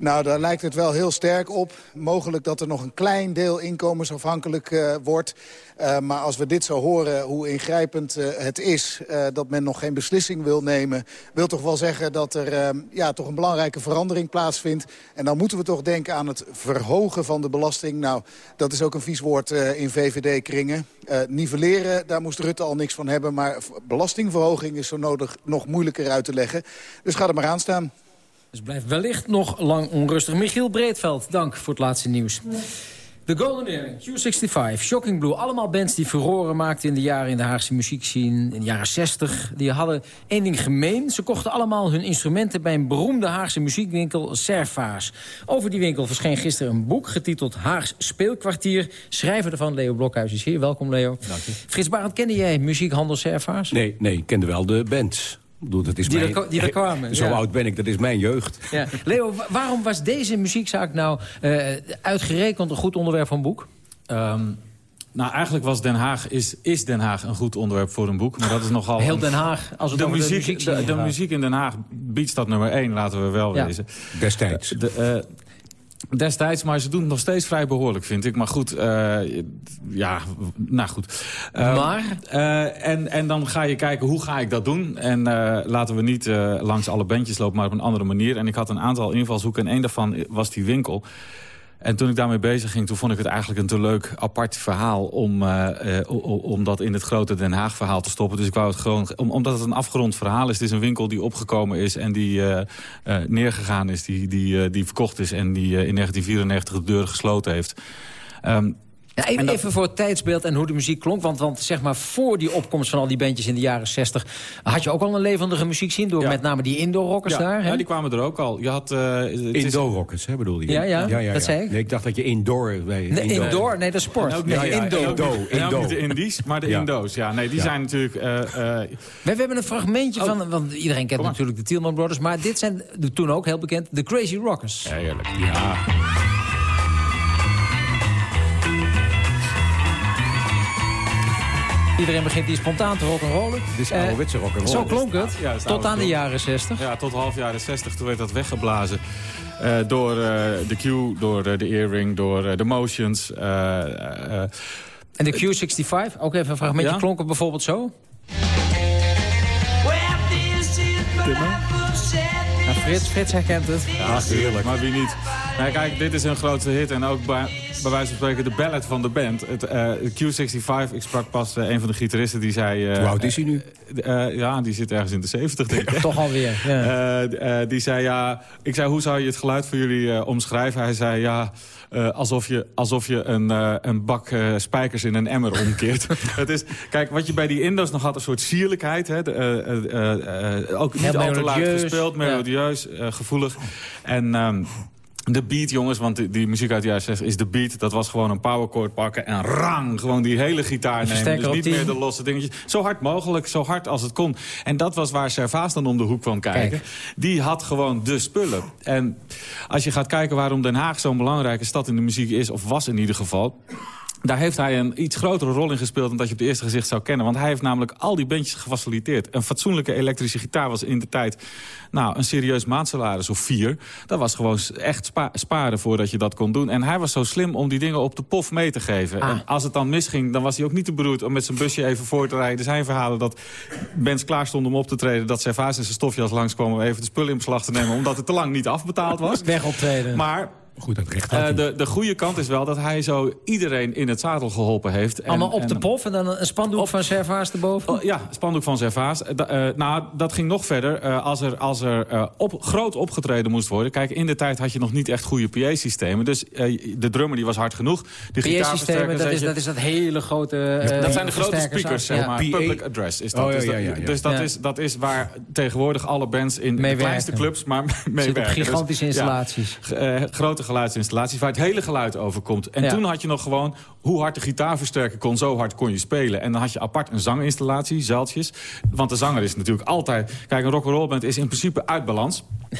Nou, daar lijkt het wel heel sterk op. Mogelijk dat er nog een klein deel inkomensafhankelijk eh, wordt. Uh, maar als we dit zo horen, hoe ingrijpend uh, het is... Dat men nog geen beslissing wil nemen... wil toch wel zeggen dat er ja, toch een belangrijke verandering plaatsvindt. En dan moeten we toch denken aan het verhogen van de belasting. Nou, dat is ook een vies woord in VVD-kringen. nivelleren, daar moest Rutte al niks van hebben. Maar belastingverhoging is zo nodig nog moeilijker uit te leggen. Dus ga er maar aan staan. Dus blijft wellicht nog lang onrustig. Michiel Breedveld, dank voor het laatste nieuws. The Golden Earring, Q65, Shocking Blue. Allemaal bands die furoren maakten in de jaren in de Haagse muziekscene. In de jaren 60. Die hadden één ding gemeen. Ze kochten allemaal hun instrumenten bij een beroemde Haagse muziekwinkel Servaas. Over die winkel verscheen gisteren een boek getiteld Haags Speelkwartier. Schrijver ervan, Leo Blokhuis, is hier. Welkom, Leo. Dank je. Frits Barend, kende jij muziekhandel Servaas? Nee, nee, ik kende wel de bands. Bedoel, dat is Die mijn... er die er kwamen, Zo ja. oud ben ik, dat is mijn jeugd. Ja. Leo, wa- waarom was deze muziekzaak nou eh, uitgerekend een goed onderwerp van een boek? Ehm, nou, eigenlijk was Den Haag, is, is Den Haag een goed onderwerp voor een boek. Maar dat is nogal... Heel Den Haag, als het de over de muziek, muziek de, de muziek in Den Haag biedt dat nummer één, laten we wel Ja. wezen. Destijds. De, eh, destijds, maar ze doen het nog steeds vrij behoorlijk, vind ik. Maar goed, eh, ja, nou goed. Eh, Maar? eh, en, en dan ga je kijken, hoe ga ik dat doen? En laten we niet langs alle bandjes lopen, maar op een andere manier. En ik had een aantal invalshoeken en één daarvan was die winkel. En toen ik daarmee bezig ging, toen vond ik het eigenlijk een te leuk apart verhaal... om, o- om dat in het grote Den Haag verhaal te stoppen. Dus ik wou het gewoon, om, omdat het een afgerond verhaal is. Het is een winkel die opgekomen is en die eh, neergegaan is. Die, die, die verkocht is en die in 1994 de deur gesloten heeft. Ehm, Ja, even, en dat- even voor het tijdsbeeld en hoe de muziek klonk. Want, want zeg maar voor die opkomst van al die bandjes in de jaren 60... had je ook al een levendige muziek zien door met name die indoor-rockers ja, daar. Hè? ja, die kwamen er ook al. Je had, eh, is- Indoor-rockers, hè, bedoel je? Ja, ja, dat zei ik. Nee, ik dacht dat je indoor... Bij Nee, indoor, nee, dat is sport. Ook Nee, niet, ja, indo. Indo. De Indies, maar de Ja. Indo's. Ja, nee, die Ja. zijn natuurlijk... eh, eh, We, we hebben een fragmentje van, want iedereen kent natuurlijk de Tielman Brothers... maar dit zijn de- toen ook heel bekend, de Crazy Rockers. Heerlijk, ja. Iedereen begint hier spontaan te rock'n'rollen. Dit is Eh, ouderwetse rock'n'roll. Zo klonk het, Ja, tot aan de jaren 60. Ja, tot half jaren 60. Toen werd dat weggeblazen. Eh, door eh, de Q, door eh, de Earring, door eh, de Motions. eh, eh, eh. En de Q65, ook even een fragmentje, Ja? klonk het bijvoorbeeld zo? Ja, Frits, Frits herkent het. Ja, heerlijk. Maar wie niet? Nee, kijk, dit is een grote hit. En ook bij, bij wijze van spreken de ballad van de band. Het, eh, Q65, ik sprak pas eh, een van de gitaristen die zei... eh, Hoe oud is hij nu? ja, die zit ergens in de 70, denk ik. Toch alweer, ja. Eh, eh, die zei ja... Ik zei, hoe zou je het geluid voor jullie eh, omschrijven? Hij zei ja... eh, alsof je, alsof je een, eh, een bak eh, spijkers in een emmer omkeert. het is, kijk, wat je bij die Indo's nog had, een soort sierlijkheid. Hè? De, eh, eh, eh, eh, ook niet Heel al te luid melodieus, gespeeld, ja. melodieus, eh, gevoelig. En... ehm, de beat, jongens, want die, die muziek uit de jaren 60 is de beat. Dat was gewoon een powerchord pakken en rang, gewoon die hele gitaar nemen. Dus niet 10. meer de losse dingetjes. Zo hard mogelijk, zo hard als het kon. En dat was waar Servaas dan om de hoek kwam kijken. Kijk. Die had gewoon de spullen. En als je gaat kijken waarom Den Haag zo'n belangrijke stad in de muziek is... of was in ieder geval... Daar heeft hij een iets grotere rol in gespeeld dan dat je op het eerste gezicht zou kennen. Want hij heeft namelijk al die bandjes gefaciliteerd. Een fatsoenlijke elektrische gitaar was in de tijd... nou, een serieus maandsalaris of vier. Dat was gewoon echt spa- sparen voordat je dat kon doen. En hij was zo slim om die dingen op de pof mee te geven. Ah. En als het dan misging, dan was hij ook niet te beroerd om met zijn busje even voor te rijden. Er zijn verhalen dat bands klaar stonden om op te treden... dat Servaas en zijn stofjas langskwam om even de spullen in beslag te nemen... omdat het te lang niet afbetaald was. Wegoptreden. Maar Goed, dat recht Eh, de, de goede kant is wel dat hij zo iedereen in het zadel geholpen heeft. En- Allemaal op en- de pof en dan een spandoek van Servaas erboven? Oh, ja, spandoek van Servaas. Eh, nou, dat ging nog verder. Eh, als er, als er eh, op, groot opgetreden moest worden... Kijk, in de tijd had je nog niet echt goede PA-systemen. Dus eh, de drummer die was hard genoeg. De PA-systemen, dat is, dat is dat hele grote eh, dat zijn de grote speakers, zeg Ja. maar. Public address is dat. Oh, ja, dus dat, ja, ja, ja. dus dat, Ja. is, dat is waar tegenwoordig alle bands in de kleinste werken. clubs maar mee Zit op werken. Dus, gigantische ja, installaties. g- eh, grote geluidsinstallaties waar het hele geluid over komt. En Ja. toen had je nog gewoon hoe hard de gitaarversterker kon, zo hard kon je spelen. En dan had je apart een zanginstallatie, zaaltjes. Want de zanger is natuurlijk altijd... Kijk, een rock'n'roll band is in principe uit balans.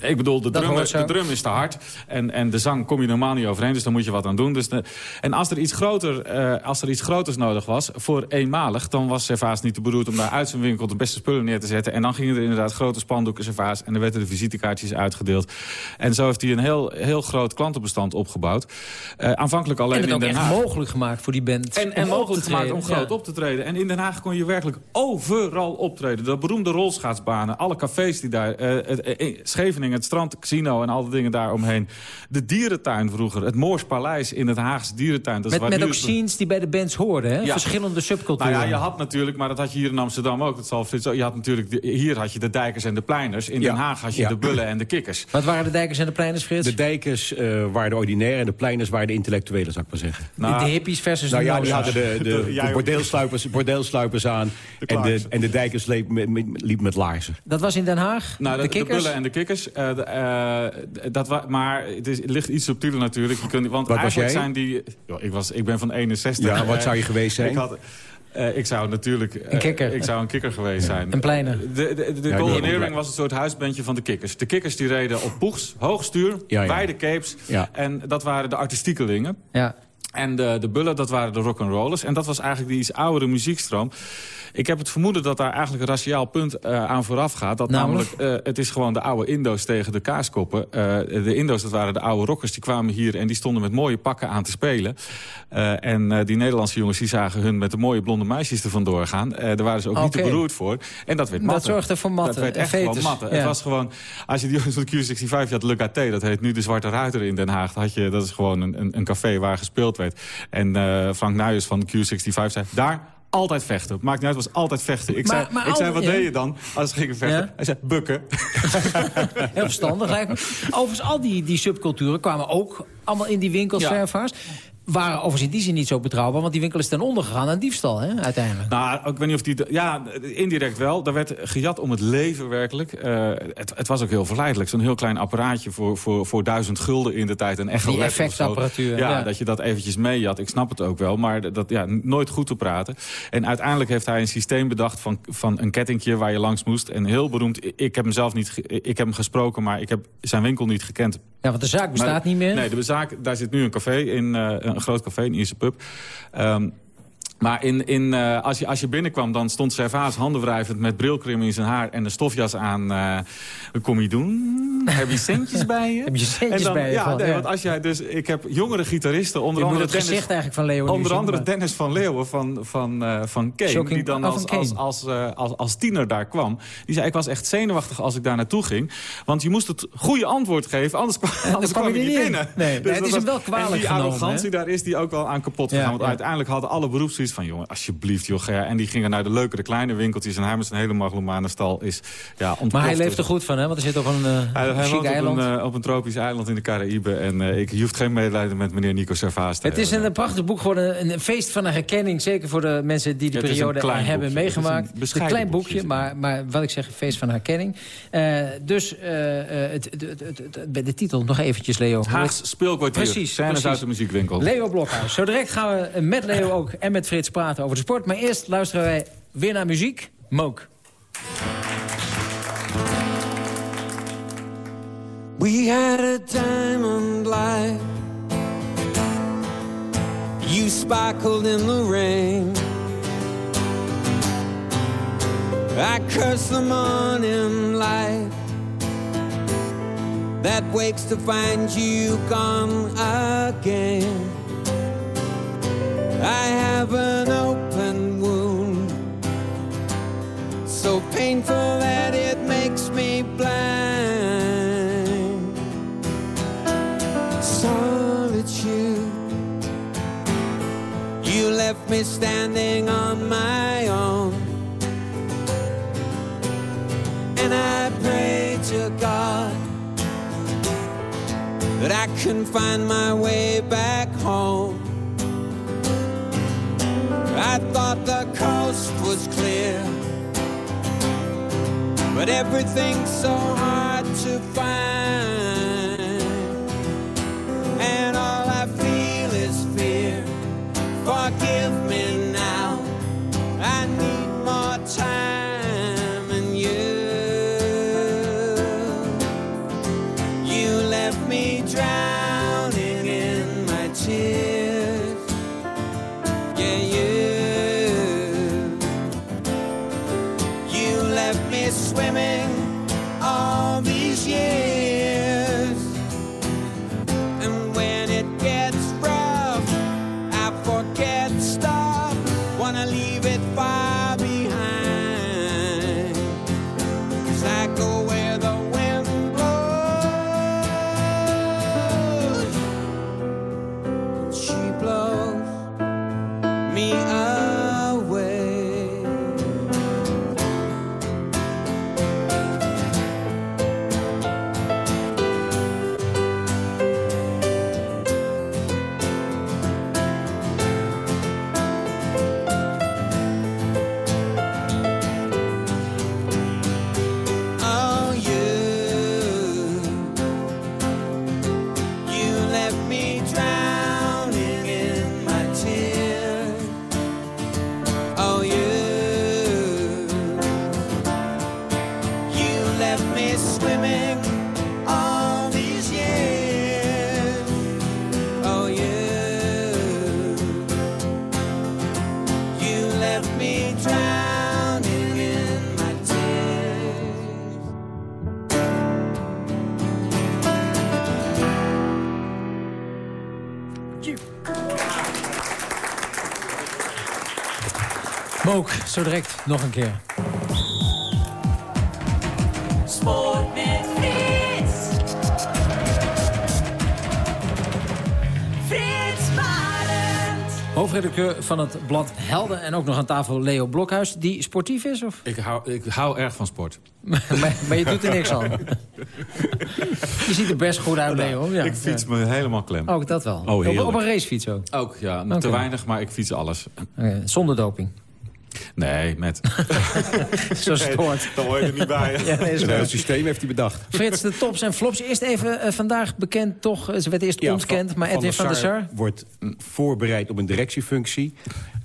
Ik bedoel, de drum, de drum is te hard. En, en de zang kom je normaal niet overheen, dus daar moet je wat aan doen. Dus de, en als er, iets groter, eh, als er iets groters nodig was, voor eenmalig... dan was Servaas niet te beroerd om daar uit zijn winkel de beste spullen neer te zetten. En dan gingen er inderdaad grote spandoeken Servaas... en er werden de visitekaartjes uitgedeeld. En zo heeft hij een heel, heel groot klantenbestand opgebouwd. Eh, aanvankelijk alleen En in Den Haag. mogelijk gemaakt voor die band. En, mogelijk gemaakt om groot Ja. op te treden. En in Den Haag kon je werkelijk overal optreden. De beroemde rolschaatsbanen, alle cafés die daar... eh, het, eh, Scheveningen, het strand, het casino en al die dingen daaromheen. De dierentuin vroeger, het Moorspaleis in het Haagse dierentuin. Dat is Met, waar met ook scenes die bij de bands hoorden, hè? Ja. Verschillende subculturen. nou ja, je had natuurlijk, maar dat had je hier in Amsterdam ook. Dat zal Frits ook. Je had natuurlijk, de- hier had je de dijkers en de pleiners. In Ja. Den Haag had je Ja. de bullen en de kikkers. Wat waren de dijkers en de pleiners, Frits? De dijkers eh, waren de ordinaire en de pleiners waren de intellectuelen, zou ik maar zeggen. Nou, de hippies versus Nou de ja, die hadden de, de, bordeelsluipers, bordeelsluipers aan. en, de, en de dijkers liep met, liep met laarzen. Dat was in Den Haag? Nou, de, de de, kikkers? bullen en de kikkers. eh, eh, dat wa maar het, is, het ligt iets subtieler natuurlijk. Je kunt, want Wat was eigenlijk jij? zijn die... Joh, ik, was, ik ben van 61. Ja, wat zou je geweest zijn? Ik, had, eh, ik zou natuurlijk... eh, Een kikker. Ik zou een kikker geweest zijn. Een pleiner. De, de, de, de Ja, Golden Earring was een soort huisbandje van de kikkers. De kikkers die reden op poegs, hoogstuur, Ja, ja. wijde capes. Ja. En dat waren de artistiekelingen. Ja. En de, de bullen, dat waren de rock'n'rollers. En dat was eigenlijk die iets oudere muziekstroom. Ik heb het vermoeden dat daar eigenlijk een raciaal punt eh, aan vooraf gaat. Dat Namelijk? namelijk, eh, het is gewoon de oude Indo's tegen de kaaskoppen. Eh, de Indo's, dat waren de oude rockers, die kwamen hier... en die stonden met mooie pakken aan te spelen. En die Nederlandse jongens, die zagen hun met de mooie blonde meisjes er vandoor gaan. Daar waren ze ook niet te beroerd voor. En dat werd Dat matten. zorgde voor matten Dat werd echt gewoon matten. Ja. Het was gewoon, als je die jongens van de Q65, je had Le Gaté, dat heet nu de Zwarte Ruiter in Den Haag. Dat, had je, dat is gewoon een, een, een café waar gespeeld werd. En eh, Frank Nuyers van de Q65 zei, daar altijd vechten. Maakt niet uit, was altijd vechten. Ik Maar- zei, maar ik zei wat ja. deed je dan als ze gingen vechten? Ja. Hij zei, bukken. Heel verstandig me. Overigens, al die, die subculturen kwamen ook allemaal in die winkels, Ja. Waren overigens in die zin niet zo betrouwbaar... want die winkel is ten onder gegaan aan diefstal, hè, uiteindelijk. Nou, ik weet niet of die... Ja, indirect wel. Daar werd gejat om het leven werkelijk. Eh, het, het was ook heel verleidelijk. Zo'n heel klein apparaatje voor, voor, voor duizend gulden in de tijd. Een echo Die effectapparatuur, Ja, ja. dat je dat eventjes meejat. Ik snap het ook wel. Maar dat, ja, nooit goed te praten. En uiteindelijk heeft hij een systeem bedacht van, van een kettingje waar je langs moest. En heel beroemd. Ik heb hem zelf niet... Ik heb hem gesproken, maar ik heb zijn winkel niet gekend. Ja, want de zaak bestaat Maar- niet meer. Nee, de zaak, daar zit nu een café in, eh, een groot café, een Ierse pub. Ehm, maar in, in, eh, als, je, als je binnenkwam, dan stond Servaas handenwrijvend... met brilkrim in zijn haar en een stofjas aan. wat kom je doen? Heb je centjes bij je? Heb je centjes dan- bij je? Ja, Van, nee, ja. want als jij dus... Ik heb jongere gitaristen, onder Je andere het Dennis... gezicht eigenlijk van nu Onder andere Dennis van Leeuwen van, van, eh, van Kane, Shocking- die dan oh, als, als, als, als, als tiener daar kwam. Die zei, ik was echt zenuwachtig als ik daar naartoe ging. Want je moest het goede antwoord geven, anders, kwam- anders kwam je niet niet in. binnen. Nee, nee, het is hem wel kwalijk En die genomen, arrogantie, hè? daar is die ook wel aan kapot Ja, gegaan. want uiteindelijk hadden alle van... jongen, alsjeblieft, joh. ga- En die gingen naar de leukere kleine winkeltjes. En hij met zijn hele maglomane stal is ja, ontploft. Maar hij leeft er goed van, hè? Want hij zit op een uh, Hij, hij chic woont op eiland. een, eh, op een tropisch eiland in de Caraïbe. En eh, ik, je hoeft geen medelijden met meneer Nico Servaas te Het is een prachtig boek geworden, een, feest van een herkenning. Zeker voor de mensen die die Ja, periode hebben boekje. Meegemaakt. Het is een klein boekje, boekje. maar, maar wat ik zeg, een feest van herkenning. Dus het, het, de titel nog eventjes, Leo. Haags speelkwartier. Precies, Scènes precies. uit de muziekwinkel. Leo Blokhuis. Zo direct gaan we met Leo ook en met Frits praten over de sport. Maar eerst luisteren wij weer naar muziek. Mook. We had a diamond life. You sparkled in the rain. I curse the morning light that wakes to find you gone again. I have an open wound, so painful that it makes me blind. you. You left me standing on my own. And I pray to God that I can find my way back home. I thought the coast was clear, but everything's so hard to find. Zo direct nog een keer. Sport met Frits. Frits Barend. Hoofdredacteur van het blad Helden en ook nog aan tafel Leo Blokhuis. Die sportief is? Of? Ik hou, ik hou erg van sport. maar, maar je doet er niks aan. je ziet er best goed uit, Leo. Ja. ik fiets me helemaal klem. Ook dat wel. Oh, op, een racefiets ook. Ook, ja. Oké. Te weinig, maar ik fiets alles. Zonder doping. Nee, met... Zoals het hoort. Dan hoor je er niet bij. Ja, nee, Het hele systeem heeft hij bedacht. Frits, de tops en flops. Eerst even eh, vandaag bekend, toch? Ze werd eerst ontkend, maar Edwin van der Sar... wordt mm, voorbereid op een directiefunctie.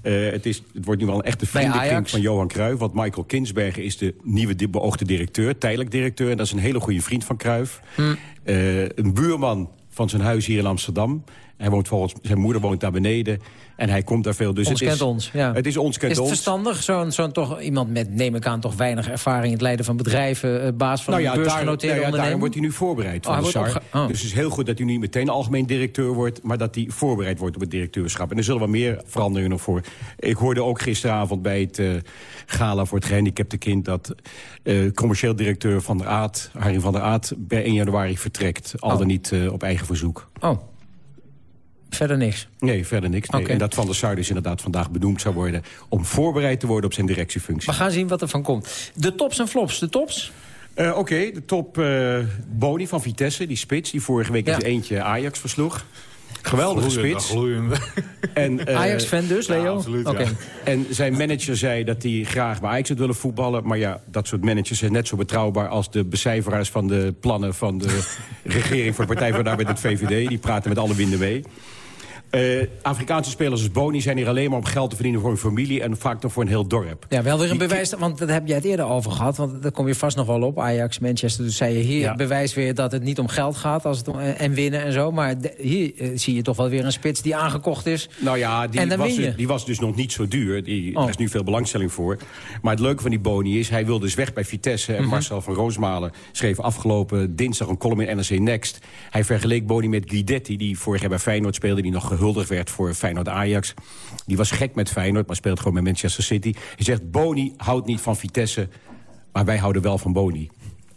Eh, het, is, het wordt nu wel een echte vriendenkring van Johan Cruijff. Want Michael Kinsbergen is de nieuwe beoogde directeur, tijdelijk directeur. En dat is een hele goede vriend van Cruijff. Hm. Eh, een buurman van zijn huis hier in Amsterdam. Hij woont volgens, zijn moeder woont daar beneden. En hij komt daar veel. Dus ons het is, kent ons, ja. Het is ons kent Is het ons. verstandig? Zo'n zo'n toch iemand met, neem ik aan, toch weinig ervaring... in het leiden van bedrijven, eh, baas van nou een ja, daar, beursgenoteerde nou ja, daarom wordt hij nu voorbereid Oh, van de SAR. oh. Dus het is heel goed dat hij niet meteen algemeen directeur wordt... maar dat hij voorbereid wordt op het directeurschap. En er zullen wel meer veranderingen nog voor. Ik hoorde ook gisteravond bij het eh, gala voor het gehandicapte kind... dat eh, commercieel directeur van der Aat, Harry van der Aat... bij 1 januari vertrekt, al Oh. dan niet op eigen verzoek. Oh, verder niks. Nee, verder niks. Nee. En dat Van der Sar dus inderdaad vandaag benoemd zou worden... om voorbereid te worden op zijn directiefunctie. We gaan zien wat er van komt. De tops en flops. De tops? Eh, Oké, de top eh, Boni van Vitesse, die spits... die vorige week Ja. in zijn eentje Ajax versloeg. Geweldige spits. gloeiende. En, eh, Ajax-fan dus, Leo? ja, absoluut, Oké. ja. En zijn manager zei dat hij graag bij Ajax had willen voetballen. Maar ja, dat soort managers zijn net zo betrouwbaar... als de becijferaars van de plannen van de regering... voor de Partij van de Arbeid en het VVD. Die praten met alle winden mee. Eh, Afrikaanse spelers als Boni zijn hier alleen maar om geld te verdienen voor hun familie... en vaak nog voor een heel dorp. Ja, wel weer een Die bewijs, want daar heb jij het eerder over gehad. Want daar kom je vast nog wel op. Ajax, Manchester, dus zei je hier Ja. bewijs weer dat het niet om geld gaat als het om, en winnen en zo. Maar de- hier eh, zie je toch wel weer een spits die aangekocht is. Nou ja, die was, dus, die was dus nog niet zo duur. Die, Oh. Daar is nu veel belangstelling voor. Maar het leuke van die Boni is, hij wilde dus weg bij Vitesse. Mhm. En Marcel van Roosmalen schreef afgelopen dinsdag een column in NRC Next. Hij vergeleek Boni met Guidetti, die vorig jaar bij Feyenoord speelde... die nog gehuldigd werd voor Feyenoord-Ajax. Die was gek met Feyenoord, maar speelt gewoon met Manchester City. Hij zegt, Boni houdt niet van Vitesse, maar wij houden wel van Boni.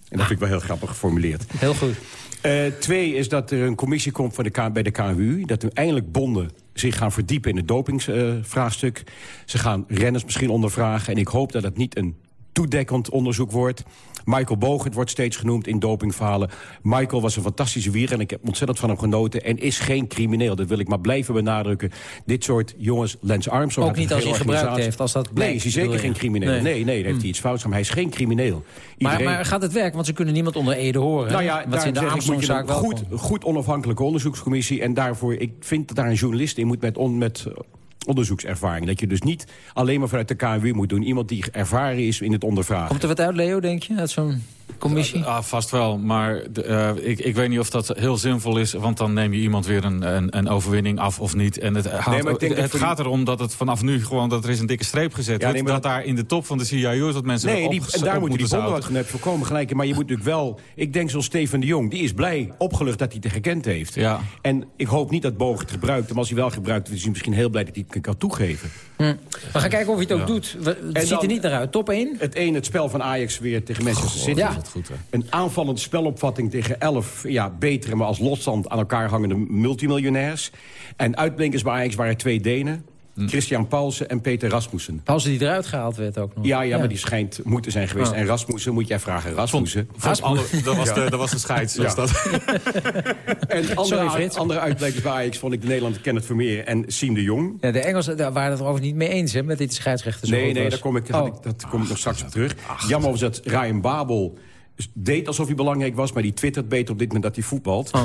En dat vind ik wel heel grappig geformuleerd. Heel goed. Eh, twee is dat er een commissie komt van de K bij de KNWU. Dat er eindelijk bonden zich gaan verdiepen in het dopingsvraagstuk. Ze gaan renners misschien ondervragen. En ik hoop dat het niet een toedekkend onderzoek wordt. Michael Bogert wordt steeds genoemd in dopingverhalen. Michael was een fantastische wier en ik heb ontzettend van hem genoten... en is geen crimineel, dat wil ik maar blijven benadrukken. Dit soort jongens, Lance Armstrong... Ook niet als hij gebruikt heeft, als dat Nee, is hij zeker geen crimineel. Nee. Nee, nee, daar heeft hij iets fouts. Maar hij is geen crimineel. Maar, Iedereen- maar gaat het werken? Want ze kunnen niemand onder Ede horen. nou ja, Wat ze daar in de moet je Armstrong-zaak wel goed, goed onafhankelijke onderzoekscommissie. En daarvoor, ik vind dat daar een journalist in moet met, on, met onderzoekservaring. Dat je dus niet alleen maar vanuit de KNW moet doen. Iemand die ervaren is in het ondervragen. Komt er wat uit, Leo, denk je? Uit zo'n commissie? Ah, vast wel, maar de, eh, ik, ik weet niet of dat heel zinvol is... want dan neem je iemand weer een, een, een overwinning af of niet. En het, haalt- maar ik denk dat het voor gaat erom dat het vanaf nu gewoon... dat er is een dikke streep gezet Ja, wordt. nee, maar dat, daar in de top van de CIO's dat mensen Nee, op, die, en daar moeten die zouten. bonden wat voorkomen gelijk. Maar je moet natuurlijk wel... Ik denk zoals Steven de Jong, die is blij, opgelucht dat hij het gekend heeft. Ja. En ik hoop niet dat Boog het gebruikt. Maar als hij wel gebruikt, is hij misschien heel blij dat hij het kan toegeven. Hm. We gaan kijken of hij het ook Ja. doet. Het En ziet dan- er niet naar uit. Top 1? Het een, het spel van Ajax weer tegen Manchester City. Ja. Een aanvallende spelopvatting tegen elf ja, betere, maar als losstand aan elkaar hangende multimiljonairs. En uitblinkers bij Ajax waren twee Denen. Hm. Christian Paulsen en Peter Rasmussen. Paulsen die eruit gehaald werd ook nog. Ja, ja, maar die schijnt moeten zijn geweest. Oh. En Rasmussen, moet jij vragen, Rasmussen. Vond alle- dat, was de, dat was de scheids. was Ja. dat. En Sorry, andere, Frits. andere uitblinkers bij Ajax vond ik de Nederlander Kenneth Vermeer en Siem de Jong. Ja, de Engelsen daar waren het er overigens niet mee eens hè, met dit scheidsrechter. Nee, nee, daar kom ik, Oh. ik, dat kom ik nog straks op terug. Jammer was dat Ryan Babel deed alsof hij belangrijk was... maar die twittert beter op dit moment dat hij voetbalt. Oh.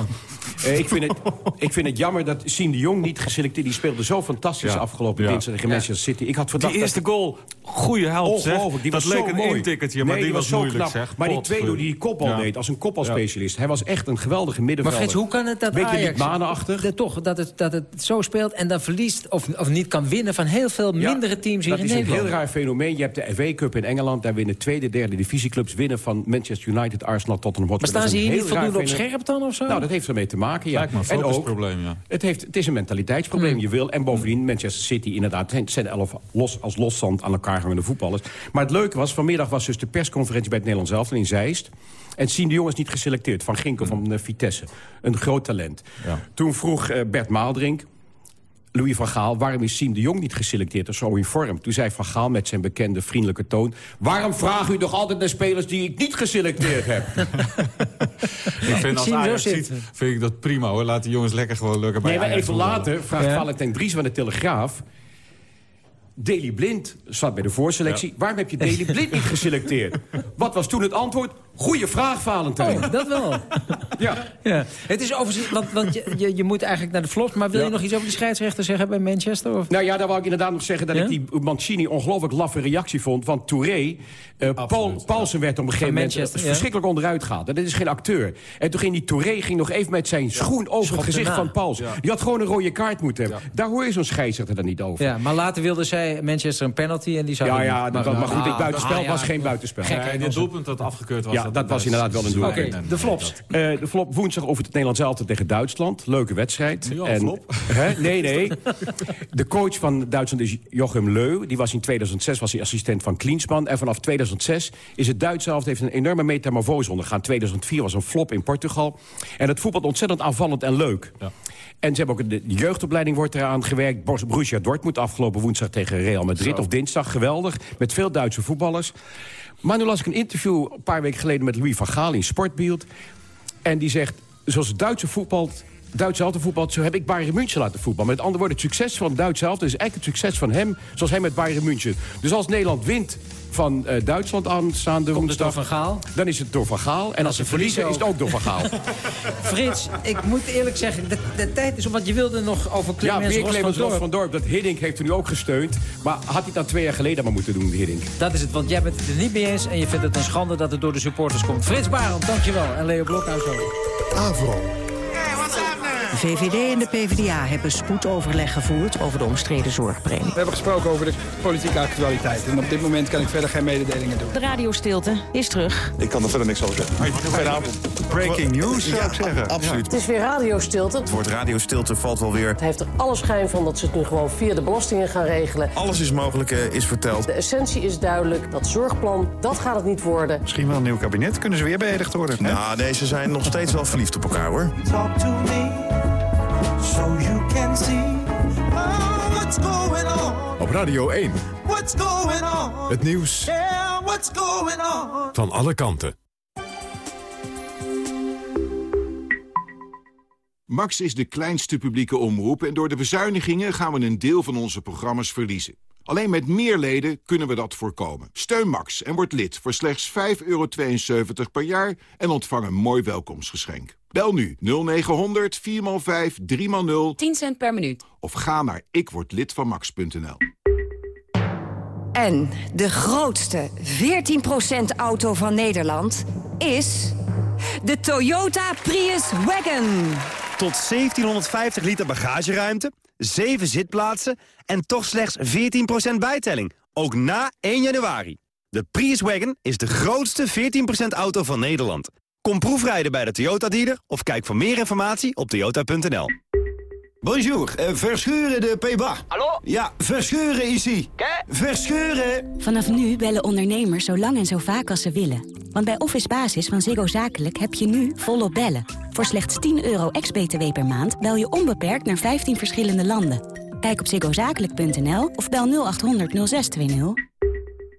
Eh, ik, vind het, ik vind het jammer dat Siem de Jong niet geselecteerd... die speelde zo fantastisch Ja. afgelopen Ja. dinsdag tegen Manchester City. Ik had verdacht Die eerste dat... goal, goede help zeg. Ongelooflijk, die dat was leek zo een mooi. intikkertje, maar Nee, die was, zo moeilijk knap. zeg. Maar die tweede die die kopbal Ja. deed als een kopbalspecialist. Hij was echt een geweldige Maar middenvelder. Frits, hoe kan het dat Beetje Ajax... Liedmanenachtig. de- toch, dat het, dat het zo speelt en dan verliest of, of niet kan winnen... van heel veel Ja, mindere teams hier dat in is Nederland. een heel raar fenomeen. Je hebt de FA Cup in Engeland. Daar winnen tweede, derde divisieclubs winnen van Manchester United, Arsenal, Tottenham Maar Hotspur. staan Dat ze hier niet voldoende op scherp dan of zo? Nou, dat heeft ermee te maken, ja. Lijkt en ook, focusprobleem, ja. het, heeft, het is een mentaliteitsprobleem. Hmm. Je wil, en bovendien, Manchester City inderdaad... het zijn elf los, als loszand aan elkaar hangende voetballers. Maar het leuke was, vanmiddag was dus de persconferentie... bij het Nederlands Elftal in Zeist. En Sien de Jong is niet geselecteerd. Van Ginkel van eh, Vitesse. Een groot talent. Ja. Toen vroeg eh, Bert Maaldrink... Louis van Gaal, waarom is Siem de Jong niet geselecteerd of zo in vorm? Toen zei Van Gaal met zijn bekende vriendelijke toon... waarom vraagt u toch altijd naar spelers die ik niet geselecteerd heb? Ik vind als Ajax ziet, vind ik dat prima hoor. Laat die jongens lekker gewoon lukken bij Nee, maar Ajax even later vraagt Ja. Valentijn Dries van de Telegraaf... Daley Blind zat bij de voorselectie. Waarom heb je Daley Blind niet geselecteerd? Wat was toen het antwoord? Goeie vraag, Valentijn. Oh, dat wel. Ja. Ja. Het is overigens, want, want je, je, je moet eigenlijk naar de vlops... maar wil Ja. je nog iets over die scheidsrechter zeggen bij Manchester? Of? Nou ja, daar wou ik inderdaad nog zeggen dat Ja? ik die Mancini ongelooflijk laffe reactie vond. Want Touré, eh, Paul, Paulsen werd op een gegeven moment eh, verschrikkelijk onderuit gehaald. En Dat is geen acteur. En toen ging die Touré ging nog even met zijn schoen over het gezicht erna. van Pauls. Die had gewoon een rode kaart moeten hebben. Daar hoor je zo'n scheidsrechter dan niet over. Ja, maar later wilde zij Manchester een penalty en die zou Ja, ja, maar goed, ah, dit buitenspel ah, ja. was geen buitenspel. Gek, dit doelpunt dat afgekeurd was. Ja, dat was inderdaad wel een. Oké, En- de flops. Eh, de flop woensdag over het Nederlands elftal tegen Duitsland. Leuke wedstrijd. Een flop? Hè? Nee, nee. De coach van Duitsland is Jochem Leu. Die was in 2006 was hij assistent van Klinsmann. En vanaf 2006 is het Duitse elftal heeft een enorme metamorfose ondergaan. 2004 was een flop in Portugal. En het voetbal ontzettend aanvallend en leuk. Ja. En ze hebben ook de jeugdopleiding wordt eraan gewerkt. Borussia Dortmund afgelopen woensdag tegen Real Madrid. Of dinsdag, geweldig. Met veel Duitse voetballers. Maar nu las ik een interview een paar weken geleden met Louis van Gaal in Sportbeeld. En die zegt, zoals het Duitse voetbal... Duitse elftal voetbalt, zo heb ik Bayern München laten voetballen. Met andere woorden, het succes van Duitse elftal is eigenlijk het succes van hem... zoals hij met Bayern München. Dus als Nederland wint van eh, Duitsland aanstaande Komt het door. Van Gaal? dan is het door Van Gaal. En als ze verliezen, is het ook door Van Gaal. Frits, ik moet eerlijk zeggen, de, de tijd is op, want je wilde nog over Ja, Clemens weer Ros Clemens van Ros Dorp. van Dorp. Dat Hiddink heeft er nu ook gesteund. Maar had hij dan twee jaar geleden maar moeten doen, Hiddink? Dat is het, want jij bent het er niet mee eens... en je vindt het een schande dat het door de supporters komt. Frits Barend, dankjewel. En Leo Blokhuis ook. Avro. VVD en de PvdA hebben spoedoverleg gevoerd over de omstreden zorgpremie. We hebben gesproken over de politieke actualiteit. En op dit moment kan ik verder geen mededelingen doen. De radiostilte is terug. Ik kan er verder niks over zeggen. Goedenavond. Breaking news, zou ik zeggen. Absoluut. Het is weer radiostilte. Het woord radiostilte valt wel weer. Het heeft er alle schijn van dat ze het nu gewoon via de belastingen gaan regelen. Alles is mogelijk, eh, is verteld. De essentie is duidelijk. Dat zorgplan, dat gaat het niet worden. Misschien wel een nieuw kabinet. Kunnen ze weer beëdigd worden? Nou, deze zijn nog steeds wel verliefd op elkaar, hoor. Talk to me, Op Radio 1. What's going on? Het nieuws Yeah, what's going on? van alle kanten. Max is de kleinste publieke omroep en door de bezuinigingen gaan we een deel van onze programma's verliezen. Alleen met meer leden kunnen we dat voorkomen. Steun Max en word lid voor slechts 5,72 per jaar en ontvang een mooi welkomstgeschenk. Bel nu 0900 4x5 3x0 10 cent per minuut. of ga naar ikwordlidvanmax.nl. En de grootste 14% auto van Nederland is de Toyota Prius Wagon. Tot 1750 liter bagageruimte, 7 zitplaatsen en toch slechts 14% bijtelling. Ook na 1 januari. De Prius Wagon is de grootste 14% auto van Nederland. Kom proefrijden bij de Toyota dealer of kijk voor meer informatie op toyota.nl. Bonjour, uh, verscheuren de Peba. Hallo? Ja, verscheuren ici. Verscheuren! Vanaf nu bellen ondernemers zo lang en zo vaak als ze willen. Want bij Office Basis van Ziggo Zakelijk heb je nu volop bellen. Voor slechts 10 euro ex-BTW per maand bel je onbeperkt naar 15 verschillende landen. Kijk op ziggozakelijk.nl of bel 0800 0620.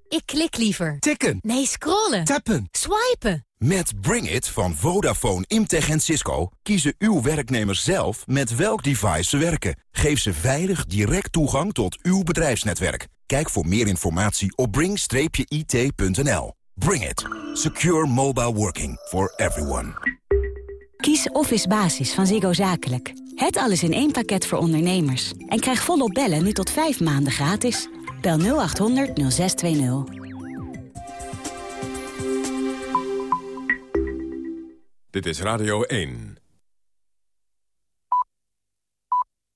Ik klik liever. Tikken. Nee, scrollen. Tappen. Swipen. Met Bring It van Vodafone, Imtech en Cisco kiezen uw werknemers zelf met welk device ze werken. Geef ze veilig direct toegang tot uw bedrijfsnetwerk. Kijk voor meer informatie op bring-it.nl. Bring It. Secure mobile working for everyone. Kies Office Basis van Ziggo Zakelijk. Het alles in één pakket voor ondernemers. En krijg volop bellen nu tot 5 maanden gratis. Bel 0800 0620. Dit is Radio 1.